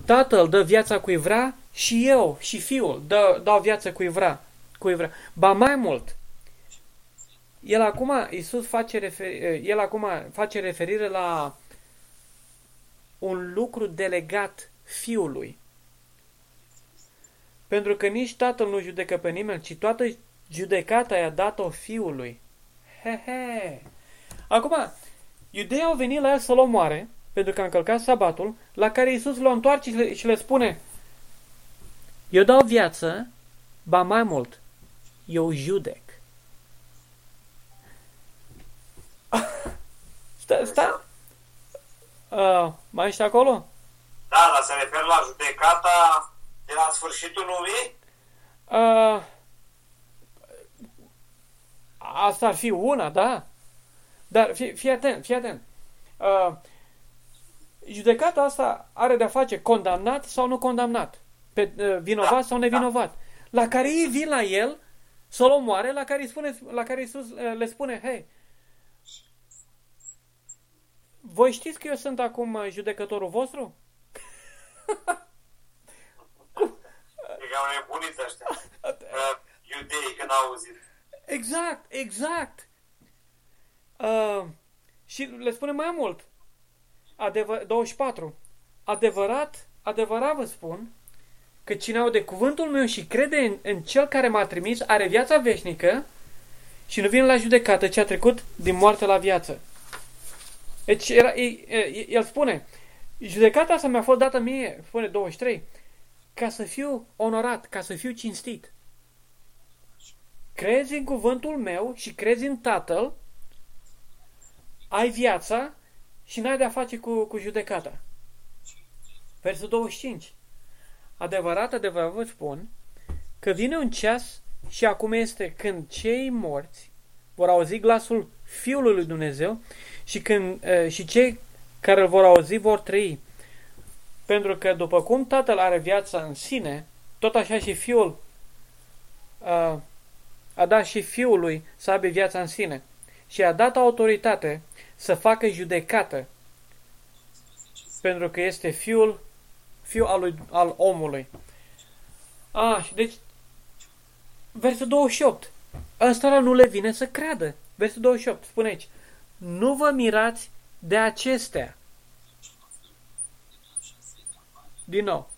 tatăl dă viața cui vrea și eu și fiul dă, dau viață cui vrea, cui vrea. Ba mai mult, el acum, Isus face, refer, el acum face referire la un lucru delegat fiului. Pentru că nici tatăl nu judecă pe nimeni, ci toată judecata i-a dat-o fiului. He, he. Acum, iudeii au venit la el să-l omoare, pentru că a încălcat sabatul, la care Isus l-a întoarce și le, și le spune Eu dau viață, ba mai mult, eu judec. Stai, stai. Uh, mai ești acolo? Da, dar se referă la judecata de la sfârșitul lumii? Uh, asta ar fi una, da? Dar fii, fii atent, fii atent. Uh, judecata asta are de-a face condamnat sau nu condamnat. Pe, uh, vinovat da, sau nevinovat. Da. La care ei vin la el să-l omoare, la care, îi spune, la care Iisus uh, le spune, hei, voi știți că eu sunt acum uh, judecătorul vostru? E ca un nebunit ăștia. Uh, iudei când au auzit. Exact, exact. Uh, și le spune mai mult. Adevăr, 24. Adevărat, adevărat vă spun că cine aude cuvântul meu și crede în, în cel care m-a trimis are viața veșnică și nu vine la judecată, ce a trecut din moarte la viață. Deci era, el spune, judecata asta mi-a fost dată mie, spune 23, ca să fiu onorat, ca să fiu cinstit. Crezi în cuvântul meu și crezi în Tatăl, ai viața și n-ai de-a face cu, cu judecata. Versul 25. Adevărat, adevărat vă spun că vine un ceas și acum este când cei morți vor auzi glasul Fiului lui Dumnezeu și, când, și cei care îl vor auzi vor trăi. Pentru că după cum Tatăl are viața în sine, tot așa și Fiul a, a dat și Fiului să aibă viața în sine. Și a dat autoritate să facă judecată. Pentru că este Fiul, Fiul al, lui, al omului. A, și deci, versul 28. Ăsta nu le vine să creadă. Versul 28 spune aici nu vă mirați de acestea. Din nou,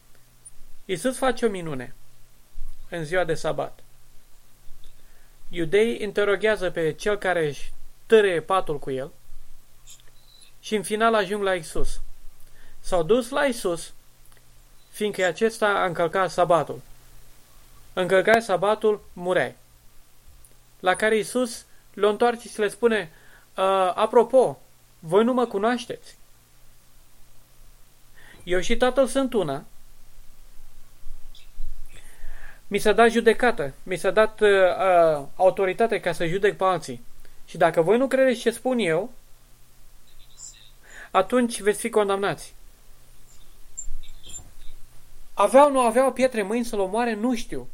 Iisus face o minune în ziua de sabat. Iudeii interoghează pe cel care își târâie patul cu el și în final ajung la Isus. S-au dus la Isus, fiindcă acesta a încălcat sabatul. Încălcat sabatul, mureai. La care Isus le întoarce și le spune, Uh, apropo, voi nu mă cunoașteți. Eu și tatăl sunt una. Mi s-a dat judecată, mi s-a dat uh, uh, autoritate ca să judec pe alții. Și dacă voi nu credeți ce spun eu, atunci veți fi condamnați. Aveau, nu aveau pietre mâini să-l omoare, nu știu.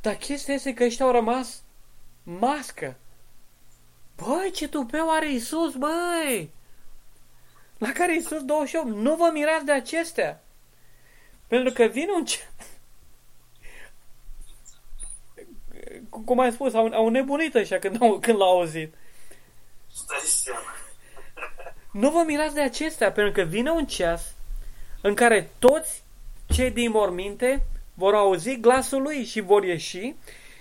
Dar chestia este că ăștia au rămas mască. Băi, ce tupeu are Isus, băi! La care Isus 28, nu vă mirați de acestea. Pentru că vine un... Cum ai spus, au, au nebunit așa când, au, când l-au auzit. Stai Nu vă mirați de acestea, pentru că vine un ceas în care toți cei din morminte vor auzi glasul lui și vor ieși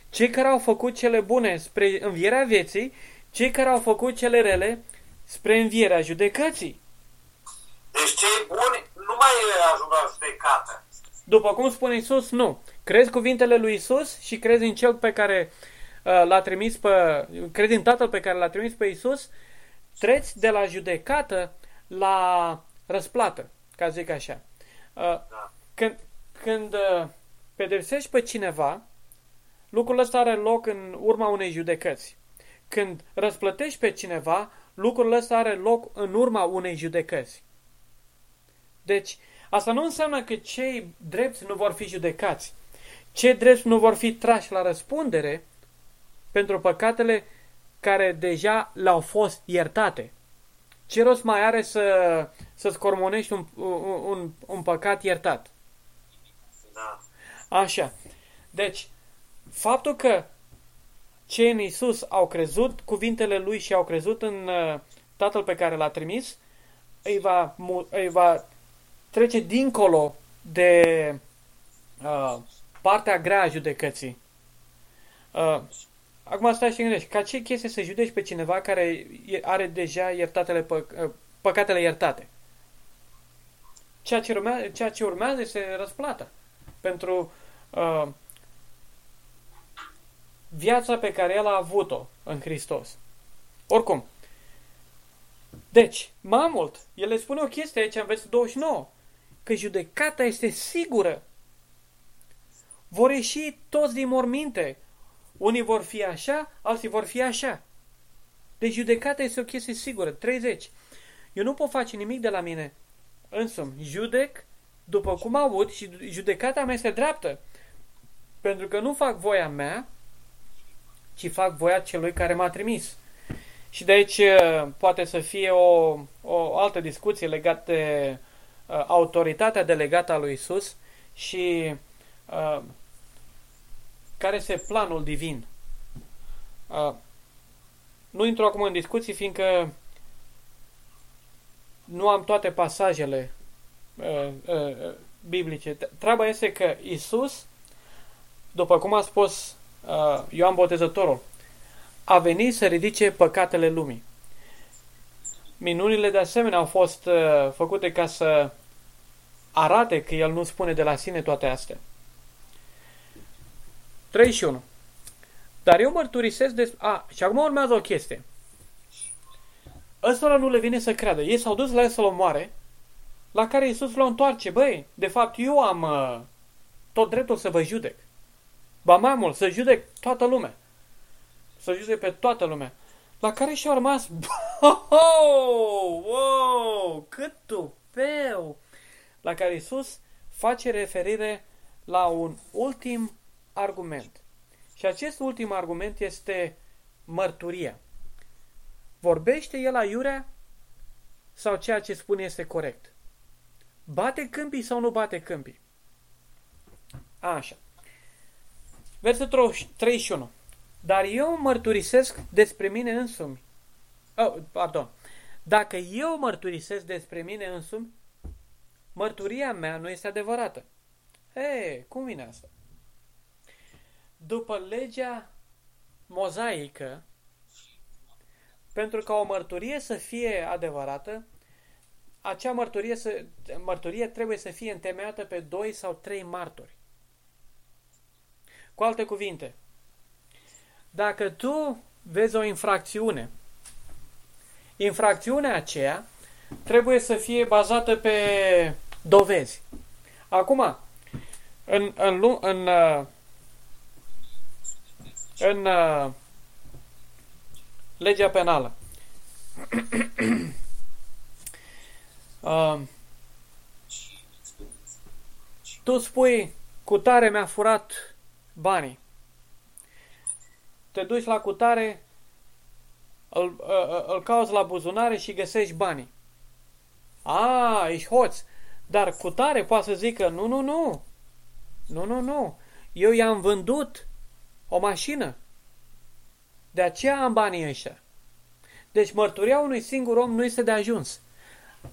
cei care au făcut cele bune spre învierea vieții cei care au făcut cele rele spre învierea judecății. Deci cei buni nu mai ajung la judecată. După cum spune Isus, nu. Crezi cuvintele lui Isus și crezi în cel pe care uh, l-a trimis pe, crezi în Tatăl pe care l-a trimis pe Isus, treci de la judecată la răsplată, ca zic așa. Uh, Da. când, când uh, pedepsești pe cineva, lucrul ăsta are loc în urma unei judecăți. Când răsplătești pe cineva, lucrul ăsta are loc în urma unei judecăți. Deci, asta nu înseamnă că cei drepți nu vor fi judecați. Cei drepți nu vor fi trași la răspundere pentru păcatele care deja le-au fost iertate. Ce rost mai are să, să scormonești un, un, un, un păcat iertat? Da. Așa. Deci, faptul că cei în Isus au crezut cuvintele lui și au crezut în uh, Tatăl pe care l-a trimis, îi va, mu- îi va trece dincolo de uh, partea grea a judecății. Uh, acum stai și gândești, ca ce chestie să judeci pe cineva care e- are deja iertatele pă, uh, păcatele iertate? Ceea ce urmează, ceea ce urmează este răsplata pentru uh, viața pe care el a avut-o în Hristos. Oricum. Deci, mai mult, el le spune o chestie aici în versetul 29, că judecata este sigură. Vor ieși toți din morminte. Unii vor fi așa, alții vor fi așa. Deci judecata este o chestie sigură. 30. Eu nu pot face nimic de la mine însumi. Judec după cum aud și judecata mea este dreaptă. Pentru că nu fac voia mea, ci fac voia celui care m-a trimis. Și de aici uh, poate să fie o, o altă discuție legată de uh, autoritatea delegată a lui Isus și uh, care este planul divin. Uh, nu intru acum în discuții, fiindcă nu am toate pasajele uh, uh, biblice. Treaba este că Isus, după cum a spus uh, Ioan Botezătorul, a venit să ridice păcatele lumii. Minunile de asemenea au fost uh, făcute ca să arate că El nu spune de la sine toate astea. 31. Dar eu mărturisesc des... A, și acum urmează o chestie. Ăstora nu le vine să creadă. Ei s-au dus la el să-l omoare, la care Iisus l-a întoarce. Băi, de fapt, eu am uh, tot dreptul să vă judec. Ba mai mult, să judec toată lumea. Să judec pe toată lumea. La care și-a rămas... Wow, wow, cât tupeu! La care Iisus face referire la un ultim argument. Și acest ultim argument este mărturia. Vorbește el aiurea sau ceea ce spune este corect? Bate câmpii sau nu bate câmpii? Așa. Versetul 31. Dar eu mărturisesc despre mine însumi. Oh, pardon. Dacă eu mărturisesc despre mine însumi, mărturia mea nu este adevărată. Hei, cum vine asta? După legea mozaică, pentru ca o mărturie să fie adevărată, acea mărturie, să, mărturie trebuie să fie întemeiată pe doi sau trei martori. Cu alte cuvinte, dacă tu vezi o infracțiune, infracțiunea aceea trebuie să fie bazată pe dovezi. Acum, în, în, în, în, în legea penală. uh, tu spui, cutare mi-a furat banii. Te duci la cutare, îl, îl, îl cauți la buzunare și găsești banii. A, ești hoț. Dar cutare poate să zică, nu, nu, nu. Nu, nu, nu. Eu i-am vândut o mașină. De aceea am banii ăștia. Deci mărturia unui singur om nu este de ajuns.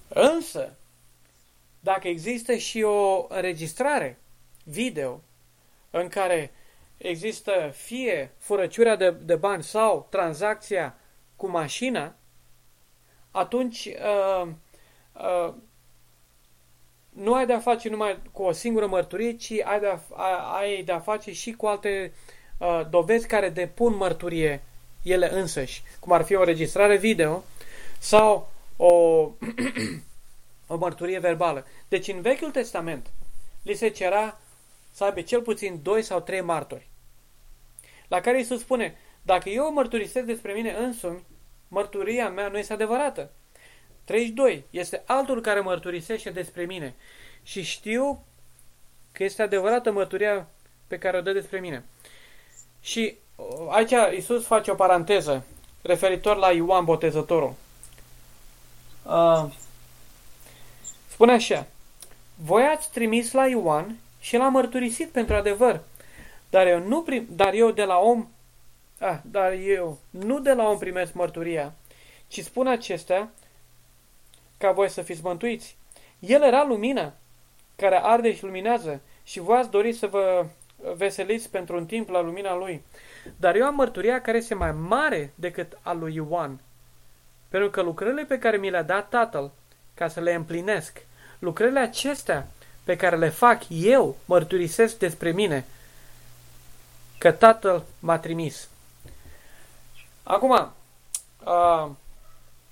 Însă, dacă există și o înregistrare video în care există fie furăciunea de, de bani sau tranzacția cu mașina, atunci uh, uh, nu ai de-a face numai cu o singură mărturie, ci ai de-a, ai de-a face și cu alte uh, dovezi care depun mărturie ele însăși, cum ar fi o registrare video sau o, o mărturie verbală. Deci în Vechiul Testament li se cerea să aibă cel puțin doi sau trei martori. La care Iisus spune, dacă eu mărturisesc despre mine însumi, mărturia mea nu este adevărată. 32. Este altul care mărturisește despre mine și știu că este adevărată mărturia pe care o dă despre mine. Și uh, aici Iisus face o paranteză referitor la Ioan Botezătorul. Uh, spune așa, voi ați trimis la Ioan și l-a mărturisit pentru adevăr, dar eu, nu prim, dar eu de la om ah, dar eu nu de la om primesc mărturia, ci spun acestea ca voi să fiți mântuiți. El era lumina care arde și luminează și voi ați dorit să vă veseliți pentru un timp la lumina lui. Dar eu am mărturia care este mai mare decât a lui Ioan, pentru că lucrările pe care mi le-a dat Tatăl, ca să le împlinesc, lucrările acestea pe care le fac eu, mărturisesc despre mine, că Tatăl m-a trimis. Acum, uh,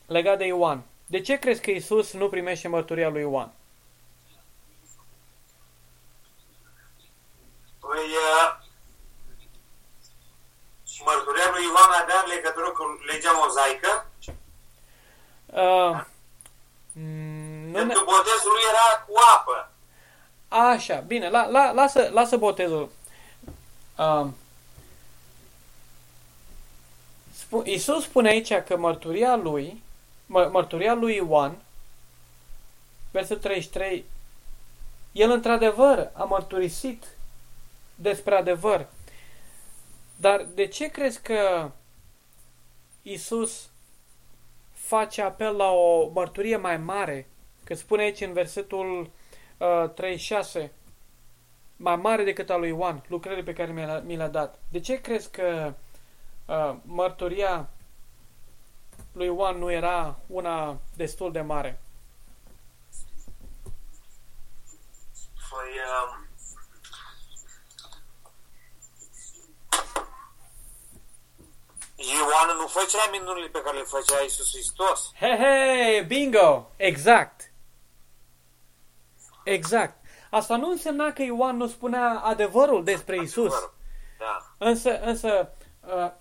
legat de Ioan, de ce crezi că Isus nu primește mărturia lui Ioan? Păi, uh, mărturia lui Ioan avea legătură cu legea mozaică? Uh, nu Pentru că botezul lui era cu apă. Așa, bine, la, la, lasă, lasă botezul. Uh, sp- Isus spune aici că mărturia lui, mă, mărturia lui Ioan, versetul 33, el într-adevăr a mărturisit despre adevăr. Dar de ce crezi că Isus face apel la o mărturie mai mare? Că spune aici în versetul uh, 36, mai mare decât a lui Ioan, lucrările pe care mi le-a dat. De ce crezi că uh, mărturia lui Ioan nu era una destul de mare? Păi, uh, Ioan nu făcea minurile pe care le făcea Iisus Hristos. He, he, bingo! Exact! Exact. Asta nu însemna că Ioan nu spunea adevărul despre Isus. Da. Însă, însă, uh,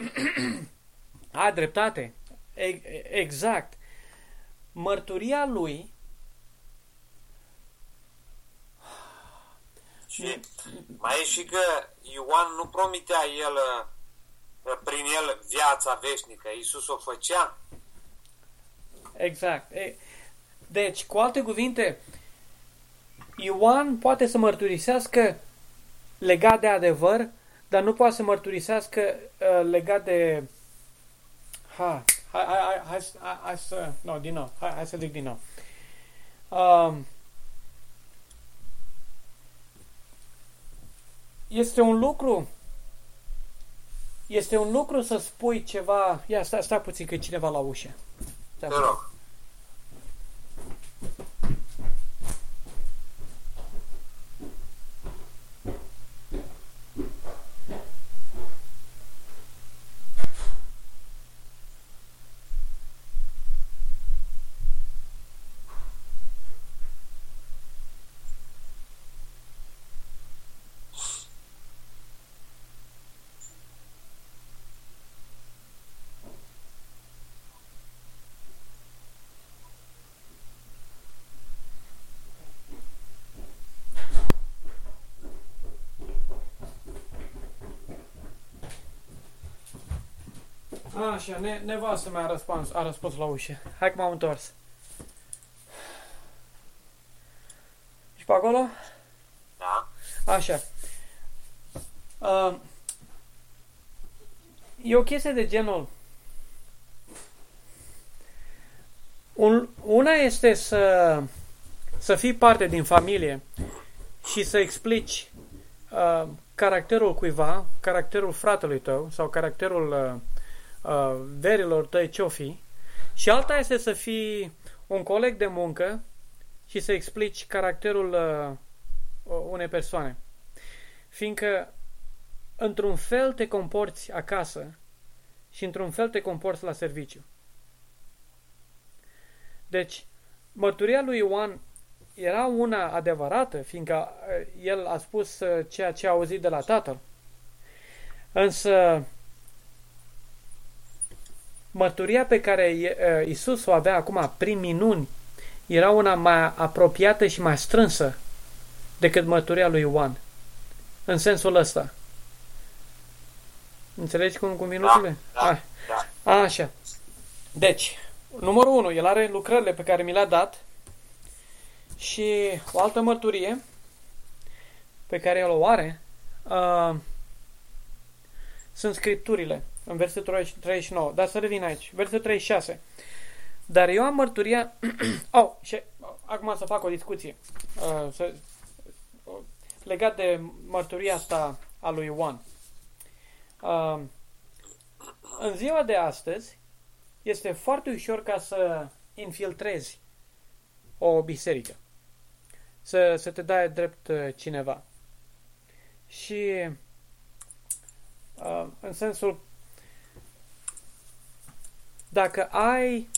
a dreptate. E, exact. Mărturia lui și mai e și că Ioan nu promitea el uh, prin el viața veșnică. Iisus o făcea. Exact. Deci, cu alte cuvinte, Ioan poate să mărturisească legat de adevăr, dar nu poate să mărturisească uh, legat de... Ha, hai, hai, hai, hai, hai, hai să... No, din nou. Hai, hai să zic din nou. Um, este un lucru este un lucru să spui ceva... Ia, stai, stai puțin că e cineva la ușă. Te rog. Așa, ne, nevastă mea a răspuns, a răspuns la ușă. Hai că m-am întors. Și pe acolo? Da. Așa. Uh, e o chestie de genul. Un, una este să, să fii parte din familie și să explici uh, caracterul cuiva, caracterul fratelui tău sau caracterul uh, uh, verilor tăi ce-o fi, și alta este să fii un coleg de muncă și să explici caracterul uh, unei persoane. Fiindcă într-un fel te comporți acasă și într-un fel te comporți la serviciu. Deci, mărturia lui Ioan era una adevărată, fiindcă uh, el a spus uh, ceea ce a auzit de la tatăl. Însă, mărturia pe care uh, Isus o avea acum prin minuni era una mai apropiată și mai strânsă decât mărturia lui Ioan. În sensul ăsta. Înțelegi cum cu minuturile? Da, da, da. Așa. Deci, numărul 1, el are lucrările pe care mi le-a dat și o altă mărturie pe care el o are uh, sunt scripturile în versetul 39. Dar să revin aici. Versetul 36. Dar eu am mărturia... oh, și acum să fac o discuție. Uh, să, uh, legat de mărturia asta a lui Ioan. Uh, în ziua de astăzi este foarte ușor ca să infiltrezi o biserică. Să, să te dai drept uh, cineva. Și uh, în sensul dacă ai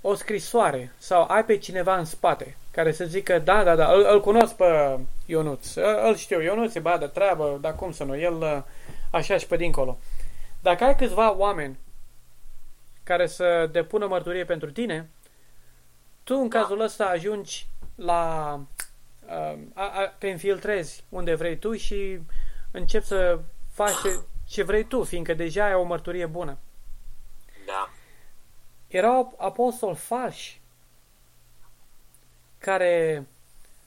o scrisoare sau ai pe cineva în spate care să zică, da, da, da, îl, îl cunosc pe Ionuț, îl știu, Ionuț e ba de treabă, dar cum să nu, el uh, așa și pe dincolo. Dacă ai câțiva oameni care să depună mărturie pentru tine, tu în cazul ăsta ajungi la... Uh, a, a, te infiltrezi unde vrei tu și începi să faci ce, ce vrei tu, fiindcă deja ai o mărturie bună. Da. Erau apostoli falși care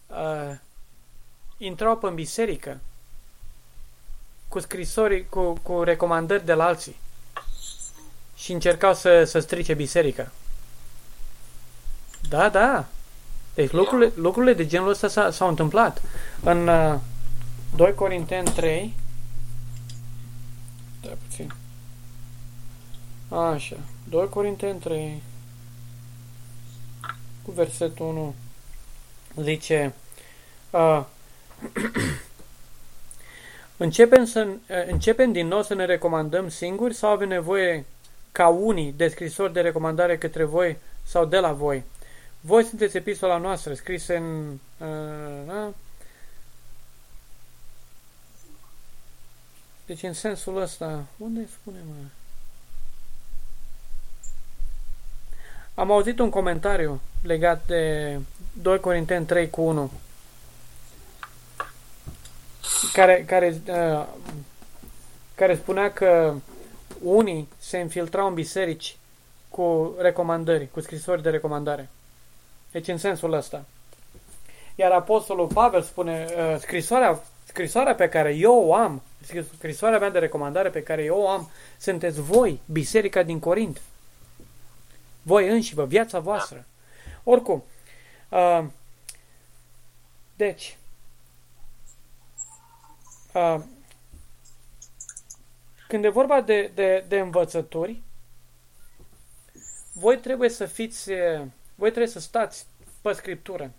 uh, intrau pe în biserică cu scrisori, cu, cu recomandări de la alții și încercau să, să strice biserica. Da, da. Deci lucrurile, lucrurile de genul ăsta s-au întâmplat. În uh, 2 Corinteni 3 da, puțin. Așa. 2 Corinteni 3 cu versetul 1 zice uh, începem, să, uh, începem din nou să ne recomandăm singuri sau avem nevoie ca unii de scrisori de recomandare către voi sau de la voi? Voi sunteți epistola noastră scrisă în uh, uh, deci în sensul ăsta unde spune mă? Am auzit un comentariu legat de 2 Corinteni 3 cu 1 care, care, uh, care spunea că unii se infiltrau în biserici cu recomandări, cu scrisori de recomandare. Deci în sensul ăsta. Iar Apostolul Pavel spune, uh, scrisoarea, scrisoarea pe care eu o am, scrisoarea mea de recomandare pe care eu o am, sunteți voi, biserica din Corint. Voi înși vă, viața voastră. Oricum, uh, deci, uh, când e vorba de, de, de învățături, voi trebuie să fiți, voi trebuie să stați pe Scriptură.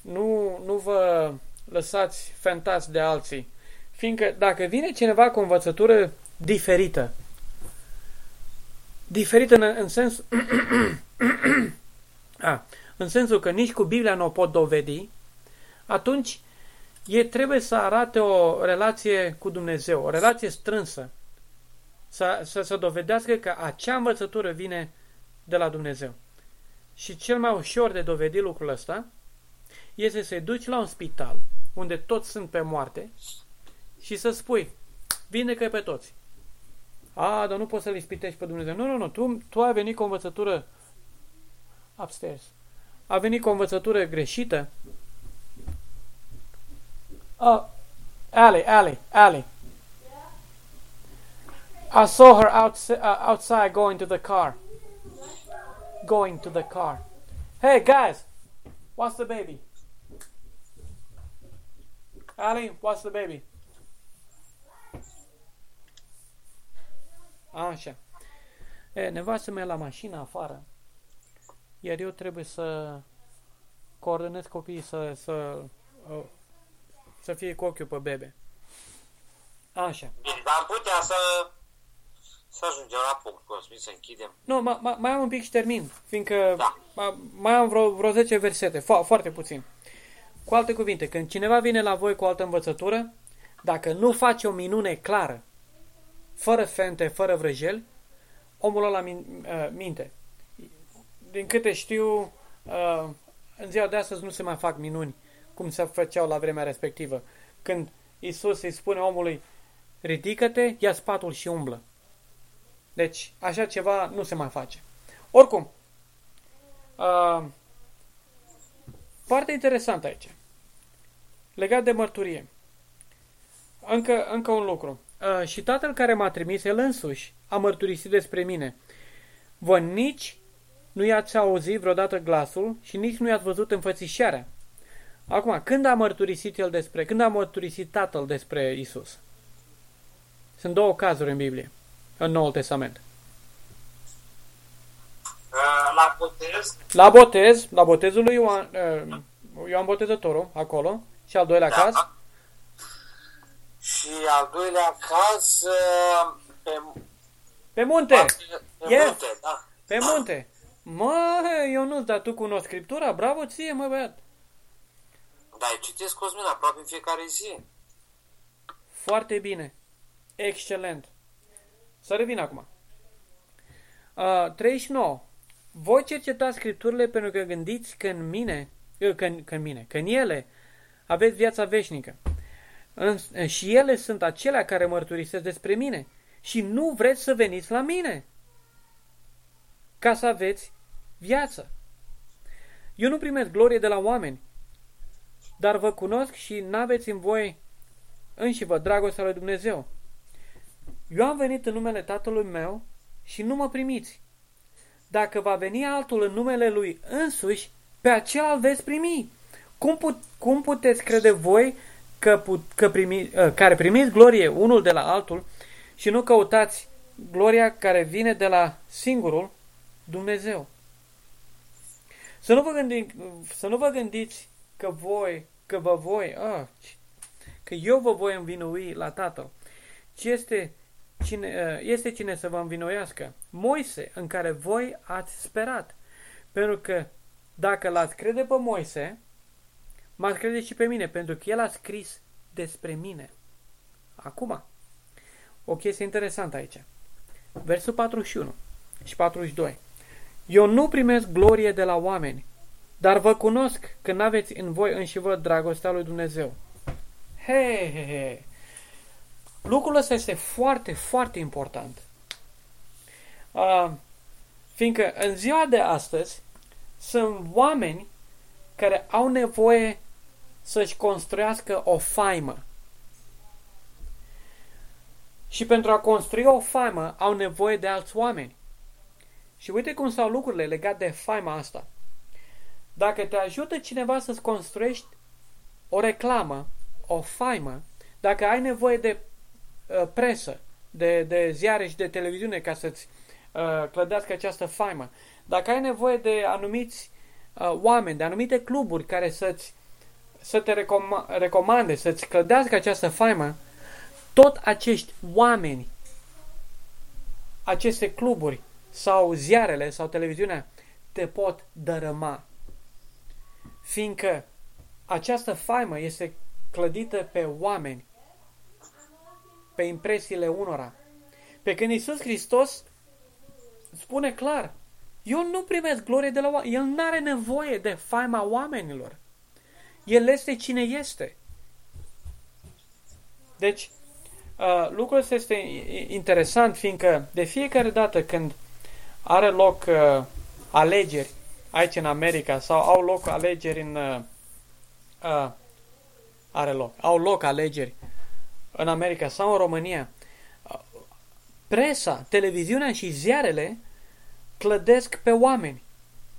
Nu, nu vă lăsați fentați de alții. Fiindcă dacă vine cineva cu o învățătură diferită, diferită în, în sens a, în sensul că nici cu Biblia nu o pot dovedi, atunci e trebuie să arate o relație cu Dumnezeu, o relație strânsă. Să, să se dovedească că acea învățătură vine de la Dumnezeu. Și cel mai ușor de dovedit lucrul ăsta este să-i duci la un spital unde toți sunt pe moarte și să spui, vindecă pe toți. A, dar nu poți să-L ispitești pe Dumnezeu. Nu, nu, nu, tu, tu ai venit cu o învățătură upstairs. A venit cu o învățătură greșită. Uh, Ali, Ali, Ali. I saw her outside, uh, outside going to the car. Going to the car. Hey guys, what's the baby? Ali, what's the baby? Așa. E, nevastă mea la mașină afară. Iar eu trebuie să coordonez copiii să, să, să fie cu ochiul pe bebe. Așa. Bine, dar am putea să Să ajungem la punct, Cosmin, să închidem. Nu, ma, ma, mai am un pic și termin, fiindcă Da. ma, mai am vreo, vreo 10 versete, fo- foarte puțin. Cu alte cuvinte, când cineva vine la voi cu o altă învățătură, dacă nu face o minune clară, fără fente, fără vrăjeli, omul ăla min, uh, minte. Din câte știu, uh, în ziua de astăzi nu se mai fac minuni cum se făceau la vremea respectivă. Când Isus îi spune omului, ridică-te, ia spatul și umblă. Deci, așa ceva nu se mai face. Oricum, uh, foarte interesant aici. Legat de mărturie. Încă, încă un lucru. Uh, și tatăl care m-a trimis, el însuși, a mărturisit despre mine. Vă nici nu i-ați auzit vreodată glasul și nici nu i-ați văzut înfățișarea. Acum, când a mărturisit el despre, când a mărturisit tatăl despre Isus? Sunt două cazuri în Biblie, în Noul Testament. Uh, La botez, La botez, la botezul lui Ioan, uh, Ioan Botezătorul, acolo, și al doilea Da. caz, și al doilea caz, uh, pe, pe munte, pe Yes. munte, da. pe munte. Mă, eu nu, dar tu cunoști Scriptura? Bravo ție, mă, băiat. Da, îi citesc, Cosmin, aproape în fiecare zi. Foarte bine. Excelent. Să revin acum. Uh, 39. Voi cercetați Scripturile pentru că gândiți că în mine, uh, că, în- că în mine, că în ele aveți viața veșnică. În, și ele sunt acelea care mărturisesc despre mine. Și nu vreți să veniți la mine ca să aveți viață. Eu nu primesc glorie de la oameni, dar vă cunosc și n-aveți în voi înși vă dragostea lui Dumnezeu. Eu am venit în numele Tatălui meu și nu mă primiți. Dacă va veni altul în numele lui însuși, pe acela îl veți primi. Cum, put, cum puteți crede voi că, put, că primi, uh, care primiți glorie unul de la altul și nu căutați gloria care vine de la singurul Dumnezeu? Să nu vă, gândi, să nu vă gândiți că voi, că vă voi, ah, că eu vă voi învinui la Tatăl, ci este cine, este cine să vă învinuiască. Moise, în care voi ați sperat. Pentru că dacă l-ați crede pe Moise, m-ați crede și pe mine, pentru că el a scris despre mine. Acum, o chestie interesantă aici. Versul 41 și 42. Eu nu primesc glorie de la oameni, dar vă cunosc că n-aveți în voi înși vă dragostea lui Dumnezeu. He, he, he. Lucrul ăsta este foarte, foarte important. Uh, fiindcă în ziua de astăzi sunt oameni care au nevoie să-și construiască o faimă. Și pentru a construi o faimă au nevoie de alți oameni. Și uite cum stau lucrurile legate de faima asta. Dacă te ajută cineva să-ți construiești o reclamă, o faimă, dacă ai nevoie de uh, presă, de, de ziare și de televiziune ca să-ți uh, clădească această faimă, dacă ai nevoie de anumiți uh, oameni, de anumite cluburi care să-ți să te recoma- recomande, să-ți clădească această faimă, tot acești oameni, aceste cluburi sau ziarele sau televiziunea te pot dărâma. Fiindcă această faimă este clădită pe oameni, pe impresiile unora. Pe când Iisus Hristos spune clar, eu nu primesc glorie de la oameni. El nu are nevoie de faima oamenilor. El este cine este. Deci, uh, lucrul ăsta este interesant, fiindcă de fiecare dată când are loc uh, alegeri aici în America sau au loc alegeri în uh, uh, are loc, au loc alegeri în America sau în România, uh, presa, televiziunea și ziarele clădesc pe oameni,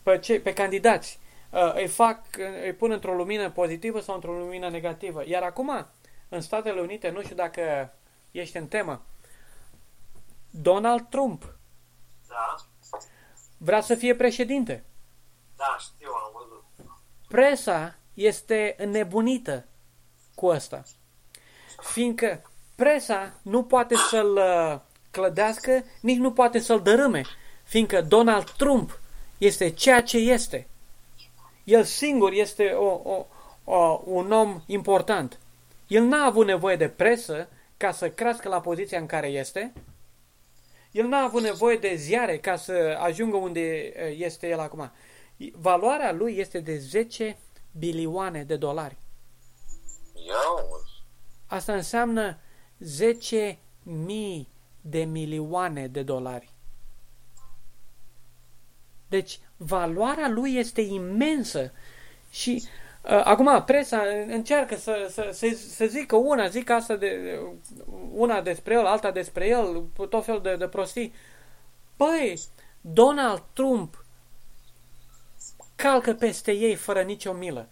pe, ce, pe candidați. Uh, îi fac, îi pun într-o lumină pozitivă sau într-o lumină negativă. Iar acum, în Statele Unite, nu știu dacă ești în temă, Donald Trump Da, vrea să fie președinte. da, știu, am văzut. Presa este înnebunită cu asta. Fiindcă presa nu poate să-l uh, clădească, nici nu poate să-l dărâme, fiindcă Donald Trump este ceea ce este. El singur este o, o, o, un om important. El n-a avut nevoie de presă ca să crească la poziția în care este. El n-a avut nevoie de ziare ca să ajungă unde este el acum. Valoarea lui este de 10 bilioane de dolari. Asta înseamnă 10 mii de milioane de dolari. Deci, valoarea lui este imensă și uh, acum presa încearcă să, să, să, să zică una, zic asta de una despre el, alta despre el, tot fel de, de prostii. Păi, Donald Trump calcă peste ei fără nicio milă.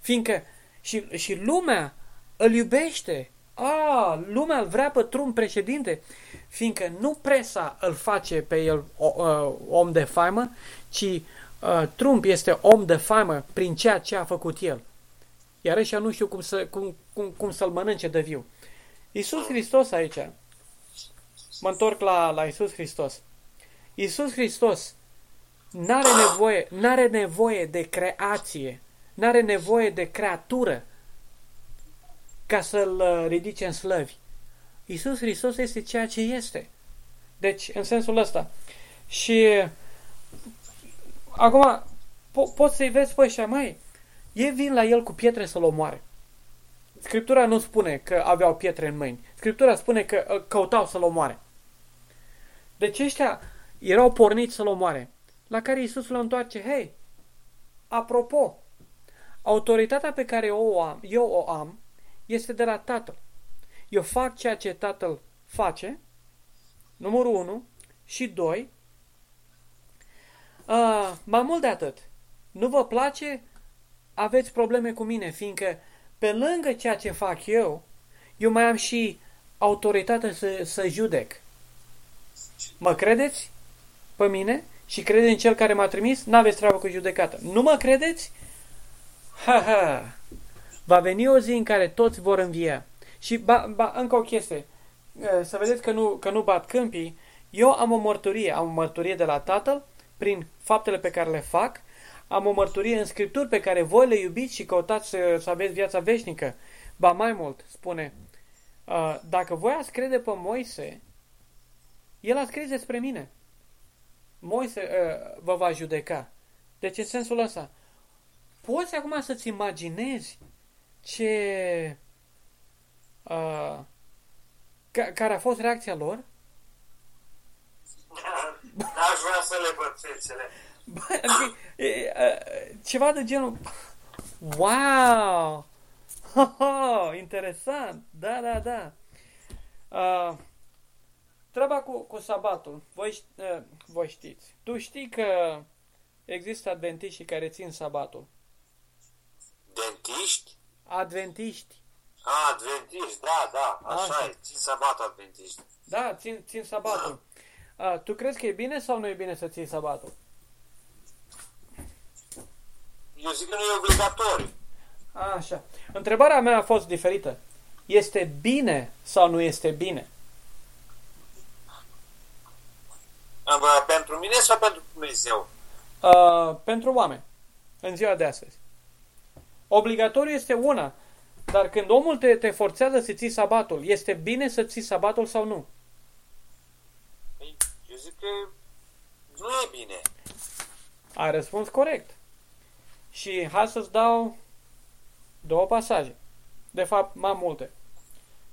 Fiindcă și, și lumea îl iubește. A, lumea îl vrea pe Trump președinte. Fiindcă nu presa îl face pe el o, o, om de faimă, ci uh, Trump este om de faimă prin ceea ce a făcut el. Iar ăștia nu știu cum, să, cum, cum, cum să-l mănânce de viu. Iisus Hristos aici, mă întorc la, la Iisus Hristos. Iisus Hristos n-are nevoie, n-are nevoie de creație, n-are nevoie de creatură ca să-L uh, ridice în slăvi. Iisus Hristos este ceea ce este. Deci, în sensul ăsta. Și acum po- poți să-i vezi pe ăștia, mai ei vin la el cu pietre să-l omoare. Scriptura nu spune că aveau pietre în mâini. Scriptura spune că uh, căutau să-l omoare. Deci ăștia erau porniți să-l omoare. La care Iisus le întoarce, hei, apropo, autoritatea pe care eu o am, eu o am este de la Tatăl. Eu fac ceea ce Tatăl face, numărul 1, și 2, uh, mai mult de atât, nu vă place, aveți probleme cu mine, fiindcă pe lângă ceea ce fac eu, eu mai am și autoritate să, să judec. Mă credeți pe mine și crede în cel care m-a trimis? N-aveți treabă cu judecată. Nu mă credeți? Ha, ha! Va veni o zi în care toți vor învia. Și ba, ba, încă o chestie. Să vedeți că nu, că nu bat câmpii. Eu am o mărturie. Am o mărturie de la Tatăl prin faptele pe care le fac. Am o mărturie în Scripturi pe care voi le iubiți și căutați să, să aveți viața veșnică. Ba mai mult, spune, dacă voi ați crede pe Moise, el a scris despre mine. Moise vă va judeca. Deci în sensul ăsta, poți acum să-ți imaginezi ce... Uh, ca, care a fost reacția lor? N-aș vrea să le văd fețele. Bă, adică, ceva de genul... Wow! Ha, ha, interesant! Da, da, da. Uh, treaba cu, cu sabatul. Voi, uh, voi știți. Tu știi că există adventiști care țin sabatul. Dentiști? Adventiști. A, adventiști, da, da, așa, așa. e, țin sabatul adventiști. Da, țin, țin sabatul. A, tu crezi că e bine sau nu e bine să ții sabatul? Eu zic că nu e obligatoriu. A, așa. Întrebarea mea a fost diferită. Este bine sau nu este bine? Pentru mine sau pentru Dumnezeu? Uh, pentru oameni. În ziua de astăzi. Obligatoriu este una, dar când omul te, te forțează să ții sabatul, este bine să ții sabatul sau nu? Păi, eu zic că nu e bine. Ai răspuns corect. Și hai să-ți dau două pasaje. De fapt, mai multe.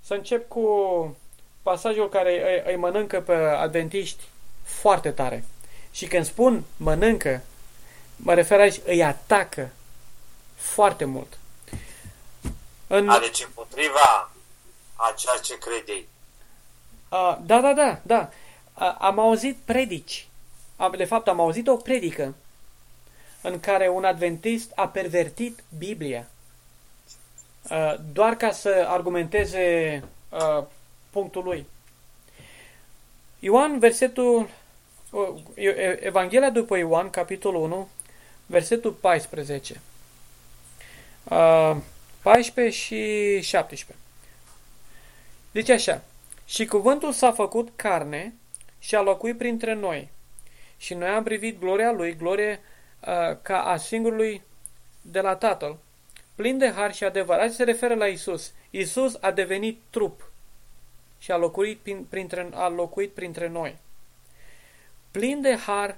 Să încep cu pasajul care îi, îi mănâncă pe adventiști foarte tare. Și când spun mănâncă, mă refer aici, îi atacă foarte mult. În... Deci împotriva a ceea ce credeai. Uh, da, da, da, da. Uh, am auzit predici. Am, de fapt, am auzit o predică în care un adventist a pervertit Biblia uh, doar ca să argumenteze uh, punctul lui. Ioan, versetul uh, Evanghelia după Ioan, capitolul 1, versetul 14. 14 și 17. Zice așa, Și cuvântul s-a făcut carne și a locuit printre noi. Și noi am privit gloria lui, glorie uh, ca a singurului de la Tatăl, plin de har și adevăr. Asta se referă la Isus. Isus a devenit trup și a locuit printre, a locuit printre noi. Plin de har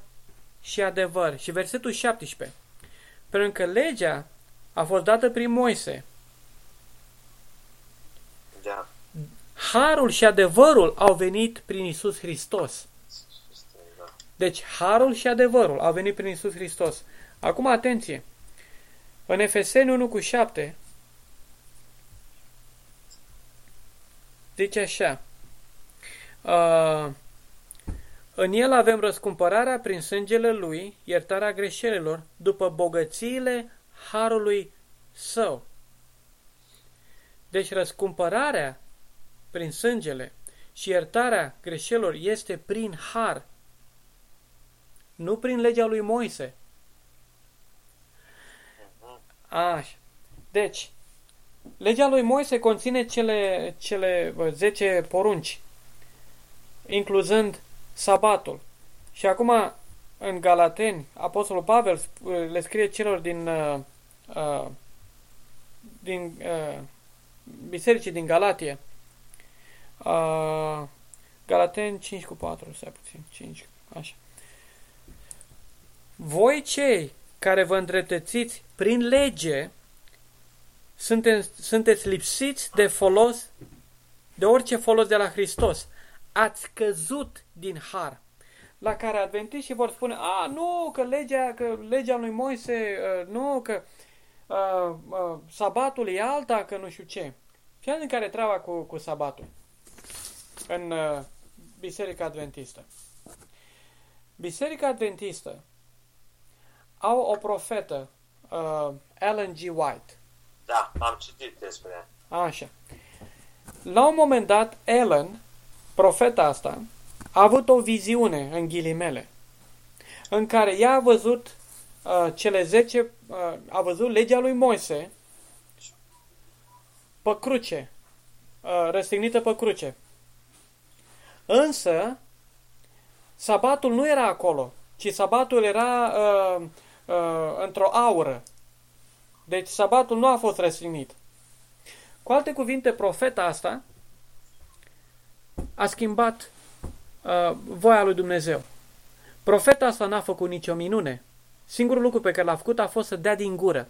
și adevăr. Și versetul 17. Pentru că legea a fost dată prin Moise. Da. Harul și adevărul au venit prin Isus Hristos. Deci, harul și adevărul au venit prin Isus Hristos. Acum, atenție! În Efeseni 1 cu 7 zice așa uh, În el avem răscumpărarea prin sângele lui, iertarea greșelilor, după bogățiile harului său. Deci răscumpărarea prin sângele și iertarea greșelilor este prin har, nu prin legea lui Moise. Așa. Deci, legea lui Moise conține cele, cele 10 porunci, incluzând sabatul. Și acum, în Galateni, Apostolul Pavel le scrie celor din, uh, uh, din uh, bisericii din Galatie, uh, Galateni 5 cu 4, să puțin, 5, așa. Voi cei care vă îndreptățiți prin lege, sunteți, sunteți lipsiți de folos, de orice folos de la Hristos. Ați căzut din har. La care adventiștii vor spune, a, nu, că legea, că legea lui Moise, uh, nu, că uh, uh, sabatul e alta, că nu știu ce. Fii din care treaba cu, cu sabatul în uh, Biserica Adventistă. Biserica Adventistă au o profetă, uh, Ellen G. White. Da, am citit despre ea. Așa. La un moment dat, Ellen, profeta asta, a avut o viziune, în ghilimele, în care ea a văzut uh, cele 10, uh, a văzut legea lui Moise pe cruce, uh, răstignită pe cruce. Însă, sabatul nu era acolo, ci sabatul era uh, uh, într-o aură. Deci sabatul nu a fost răstignit. Cu alte cuvinte, profeta asta a schimbat uh, voia lui Dumnezeu. Profeta asta n-a făcut nicio minune. Singurul lucru pe care l-a făcut a fost să dea din gură.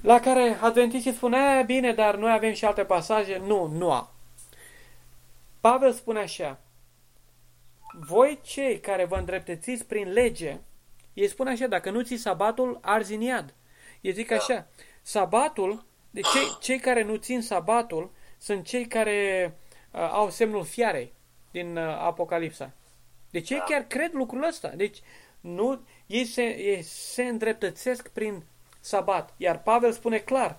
La care adventistii spune, bine, dar noi avem și alte pasaje. Nu, nu a. Pavel spune așa, voi cei care vă îndreptățiți prin lege, ei spun așa, dacă nu ții sabatul, arzi în iad. Ei zic așa, sabatul, de cei, cei care nu țin sabatul, sunt cei care uh, au semnul fiarei din uh, Apocalipsa. Deci ei chiar cred lucrul ăsta. Deci nu, ei se, ei se îndreptățesc prin sabat. Iar Pavel spune clar,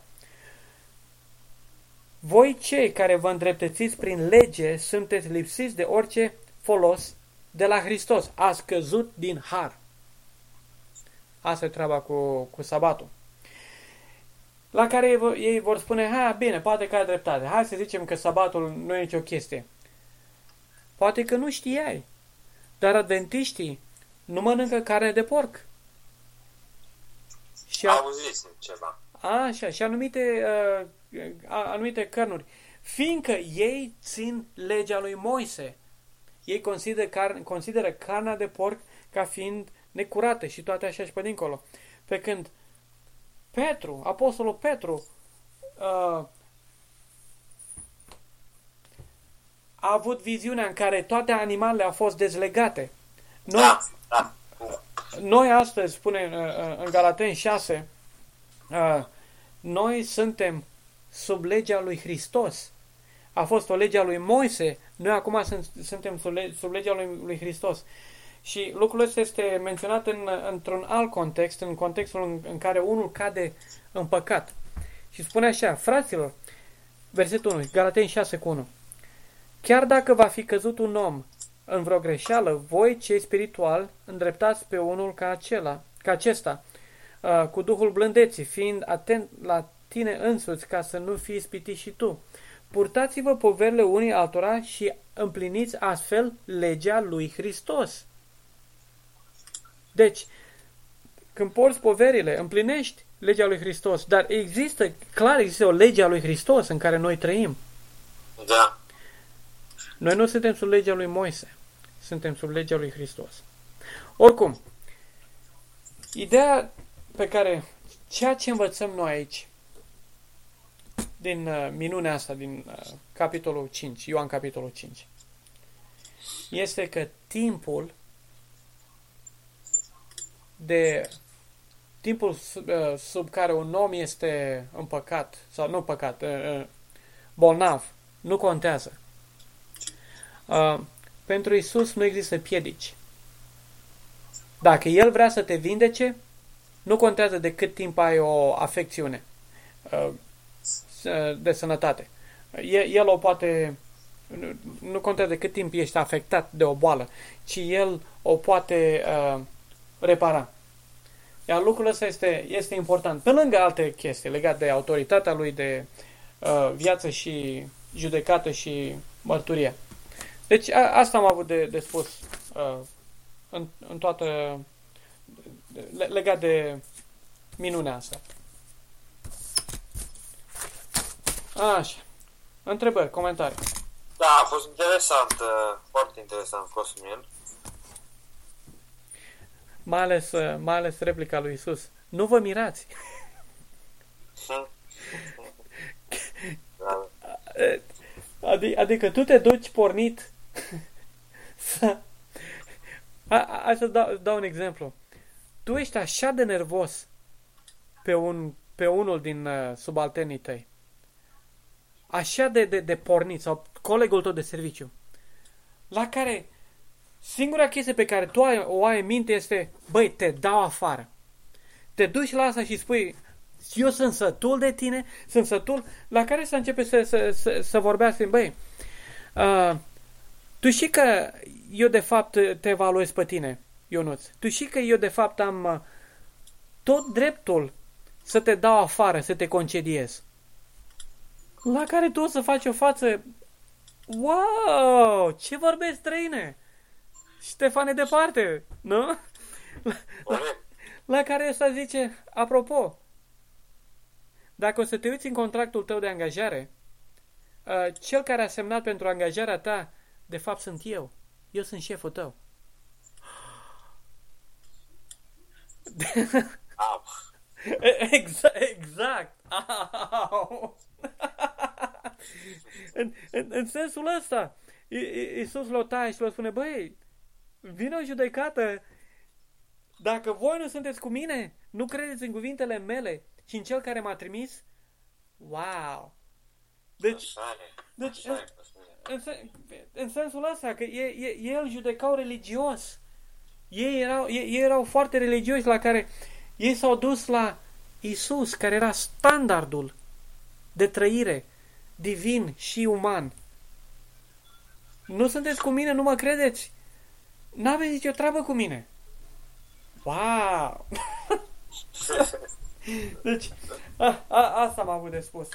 voi cei care vă îndreptățiți prin lege sunteți lipsiți de orice folos de la Hristos. Ați căzut din har. Asta e treaba cu, cu sabatul. La care ei, ei vor spune, ha, bine, poate că ai dreptate. Hai să zicem că sabatul nu e nicio chestie. Poate că nu știai. Dar adventiștii nu mănâncă carne de porc. Și a... Auziți ceva. Așa, și anumite, uh, anumite cărnuri. Fiindcă ei țin legea lui Moise. Ei consideră, car, consideră carnea de porc ca fiind necurate și toate așa și pe dincolo. Pe când Petru, Apostolul Petru, uh, a avut viziunea în care toate animalele au fost dezlegate. Noi, da, da. noi astăzi, spune uh, în Galaten 6, uh, noi suntem sub legea lui Hristos. A fost o legea lui Moise, noi acum suntem sub, sub legea lui, lui Hristos. Și lucrul ăsta este menționat în, într-un alt context, în contextul în, în care unul cade în păcat. Și spune așa, fraților, versetul 1, Galateni 6 cu 1. Chiar dacă va fi căzut un om în vreo greșeală, voi, cei spiritual, îndreptați pe unul ca acela, ca acesta, uh, cu Duhul blândeții, fiind atent la tine însuți ca să nu fii spitit și tu. purtați-vă poverile unii altora și împliniți astfel legea lui Hristos. Deci, când porți poverile, împlinești legea lui Hristos, dar există, clar există o lege a lui Hristos în care noi trăim. Da. Noi nu suntem sub legea lui Moise, suntem sub legea lui Hristos. Oricum, ideea pe care, ceea ce învățăm noi aici, din uh, minunea asta, din uh, capitolul 5, Ioan capitolul 5, este că timpul de timpul sub, uh, sub care un om este împăcat, sau nu păcat, uh, uh, bolnav, nu contează. Uh, pentru Isus nu există piedici. Dacă El vrea să te vindece, nu contează de cât timp ai o afecțiune uh, de sănătate. El o poate, nu contează de cât timp ești afectat de o boală, ci El o poate uh, repara. Iar lucrul ăsta este, este important. Pe lângă alte chestii legate de autoritatea lui, de uh, viață și judecată și mărturie. Deci a, asta am avut de, de spus uh, în, în toată legat de minunea asta. Așa. Întrebări, comentarii. Da, a fost interesant, uh, foarte interesant Cosmin. Mai ales, uh, mai ales replica lui Isus. Nu vă mirați. Da. Adică, adică tu te duci pornit să... Hai să dau, dau un exemplu. Tu ești așa de nervos pe, un, pe unul din uh, subalternii tăi. Așa de, de, de pornit sau colegul tău de serviciu. La care singura chestie pe care tu ai, o ai în minte este băi, te dau afară. Te duci la asta și spui eu sunt sătul de tine, sunt sătul, la care să începe să, să, să, să vorbească, băi, uh, tu știi că eu de fapt te evaluez pe tine, Ionuț. Tu știi că eu de fapt am uh, tot dreptul să te dau afară, să te concediez. La care tu o să faci o față, wow, ce vorbești străine? Ștefane departe, nu? La, la, la care ăsta zice, apropo, dacă o să te uiți în contractul tău de angajare, uh, cel care a semnat pentru angajarea ta, de fapt sunt eu. Eu sunt șeful tău. exact, exact. în, în, în sensul ăsta, Iisus l-o taie și l spune, băi, vine o judecată, dacă voi nu sunteți cu mine, nu credeți în cuvintele mele, și în cel care m-a trimis, wow! Deci, deci în, în, în sensul ăsta, că ei, ei, ei îl judecau religios. Ei erau, ei, ei erau foarte religioși la care ei s-au dus la Isus, care era standardul de trăire divin și uman. Nu sunteți cu mine, nu mă credeți? N-aveți nicio treabă cu mine. Wow! Deci, a, a, asta am avut de spus.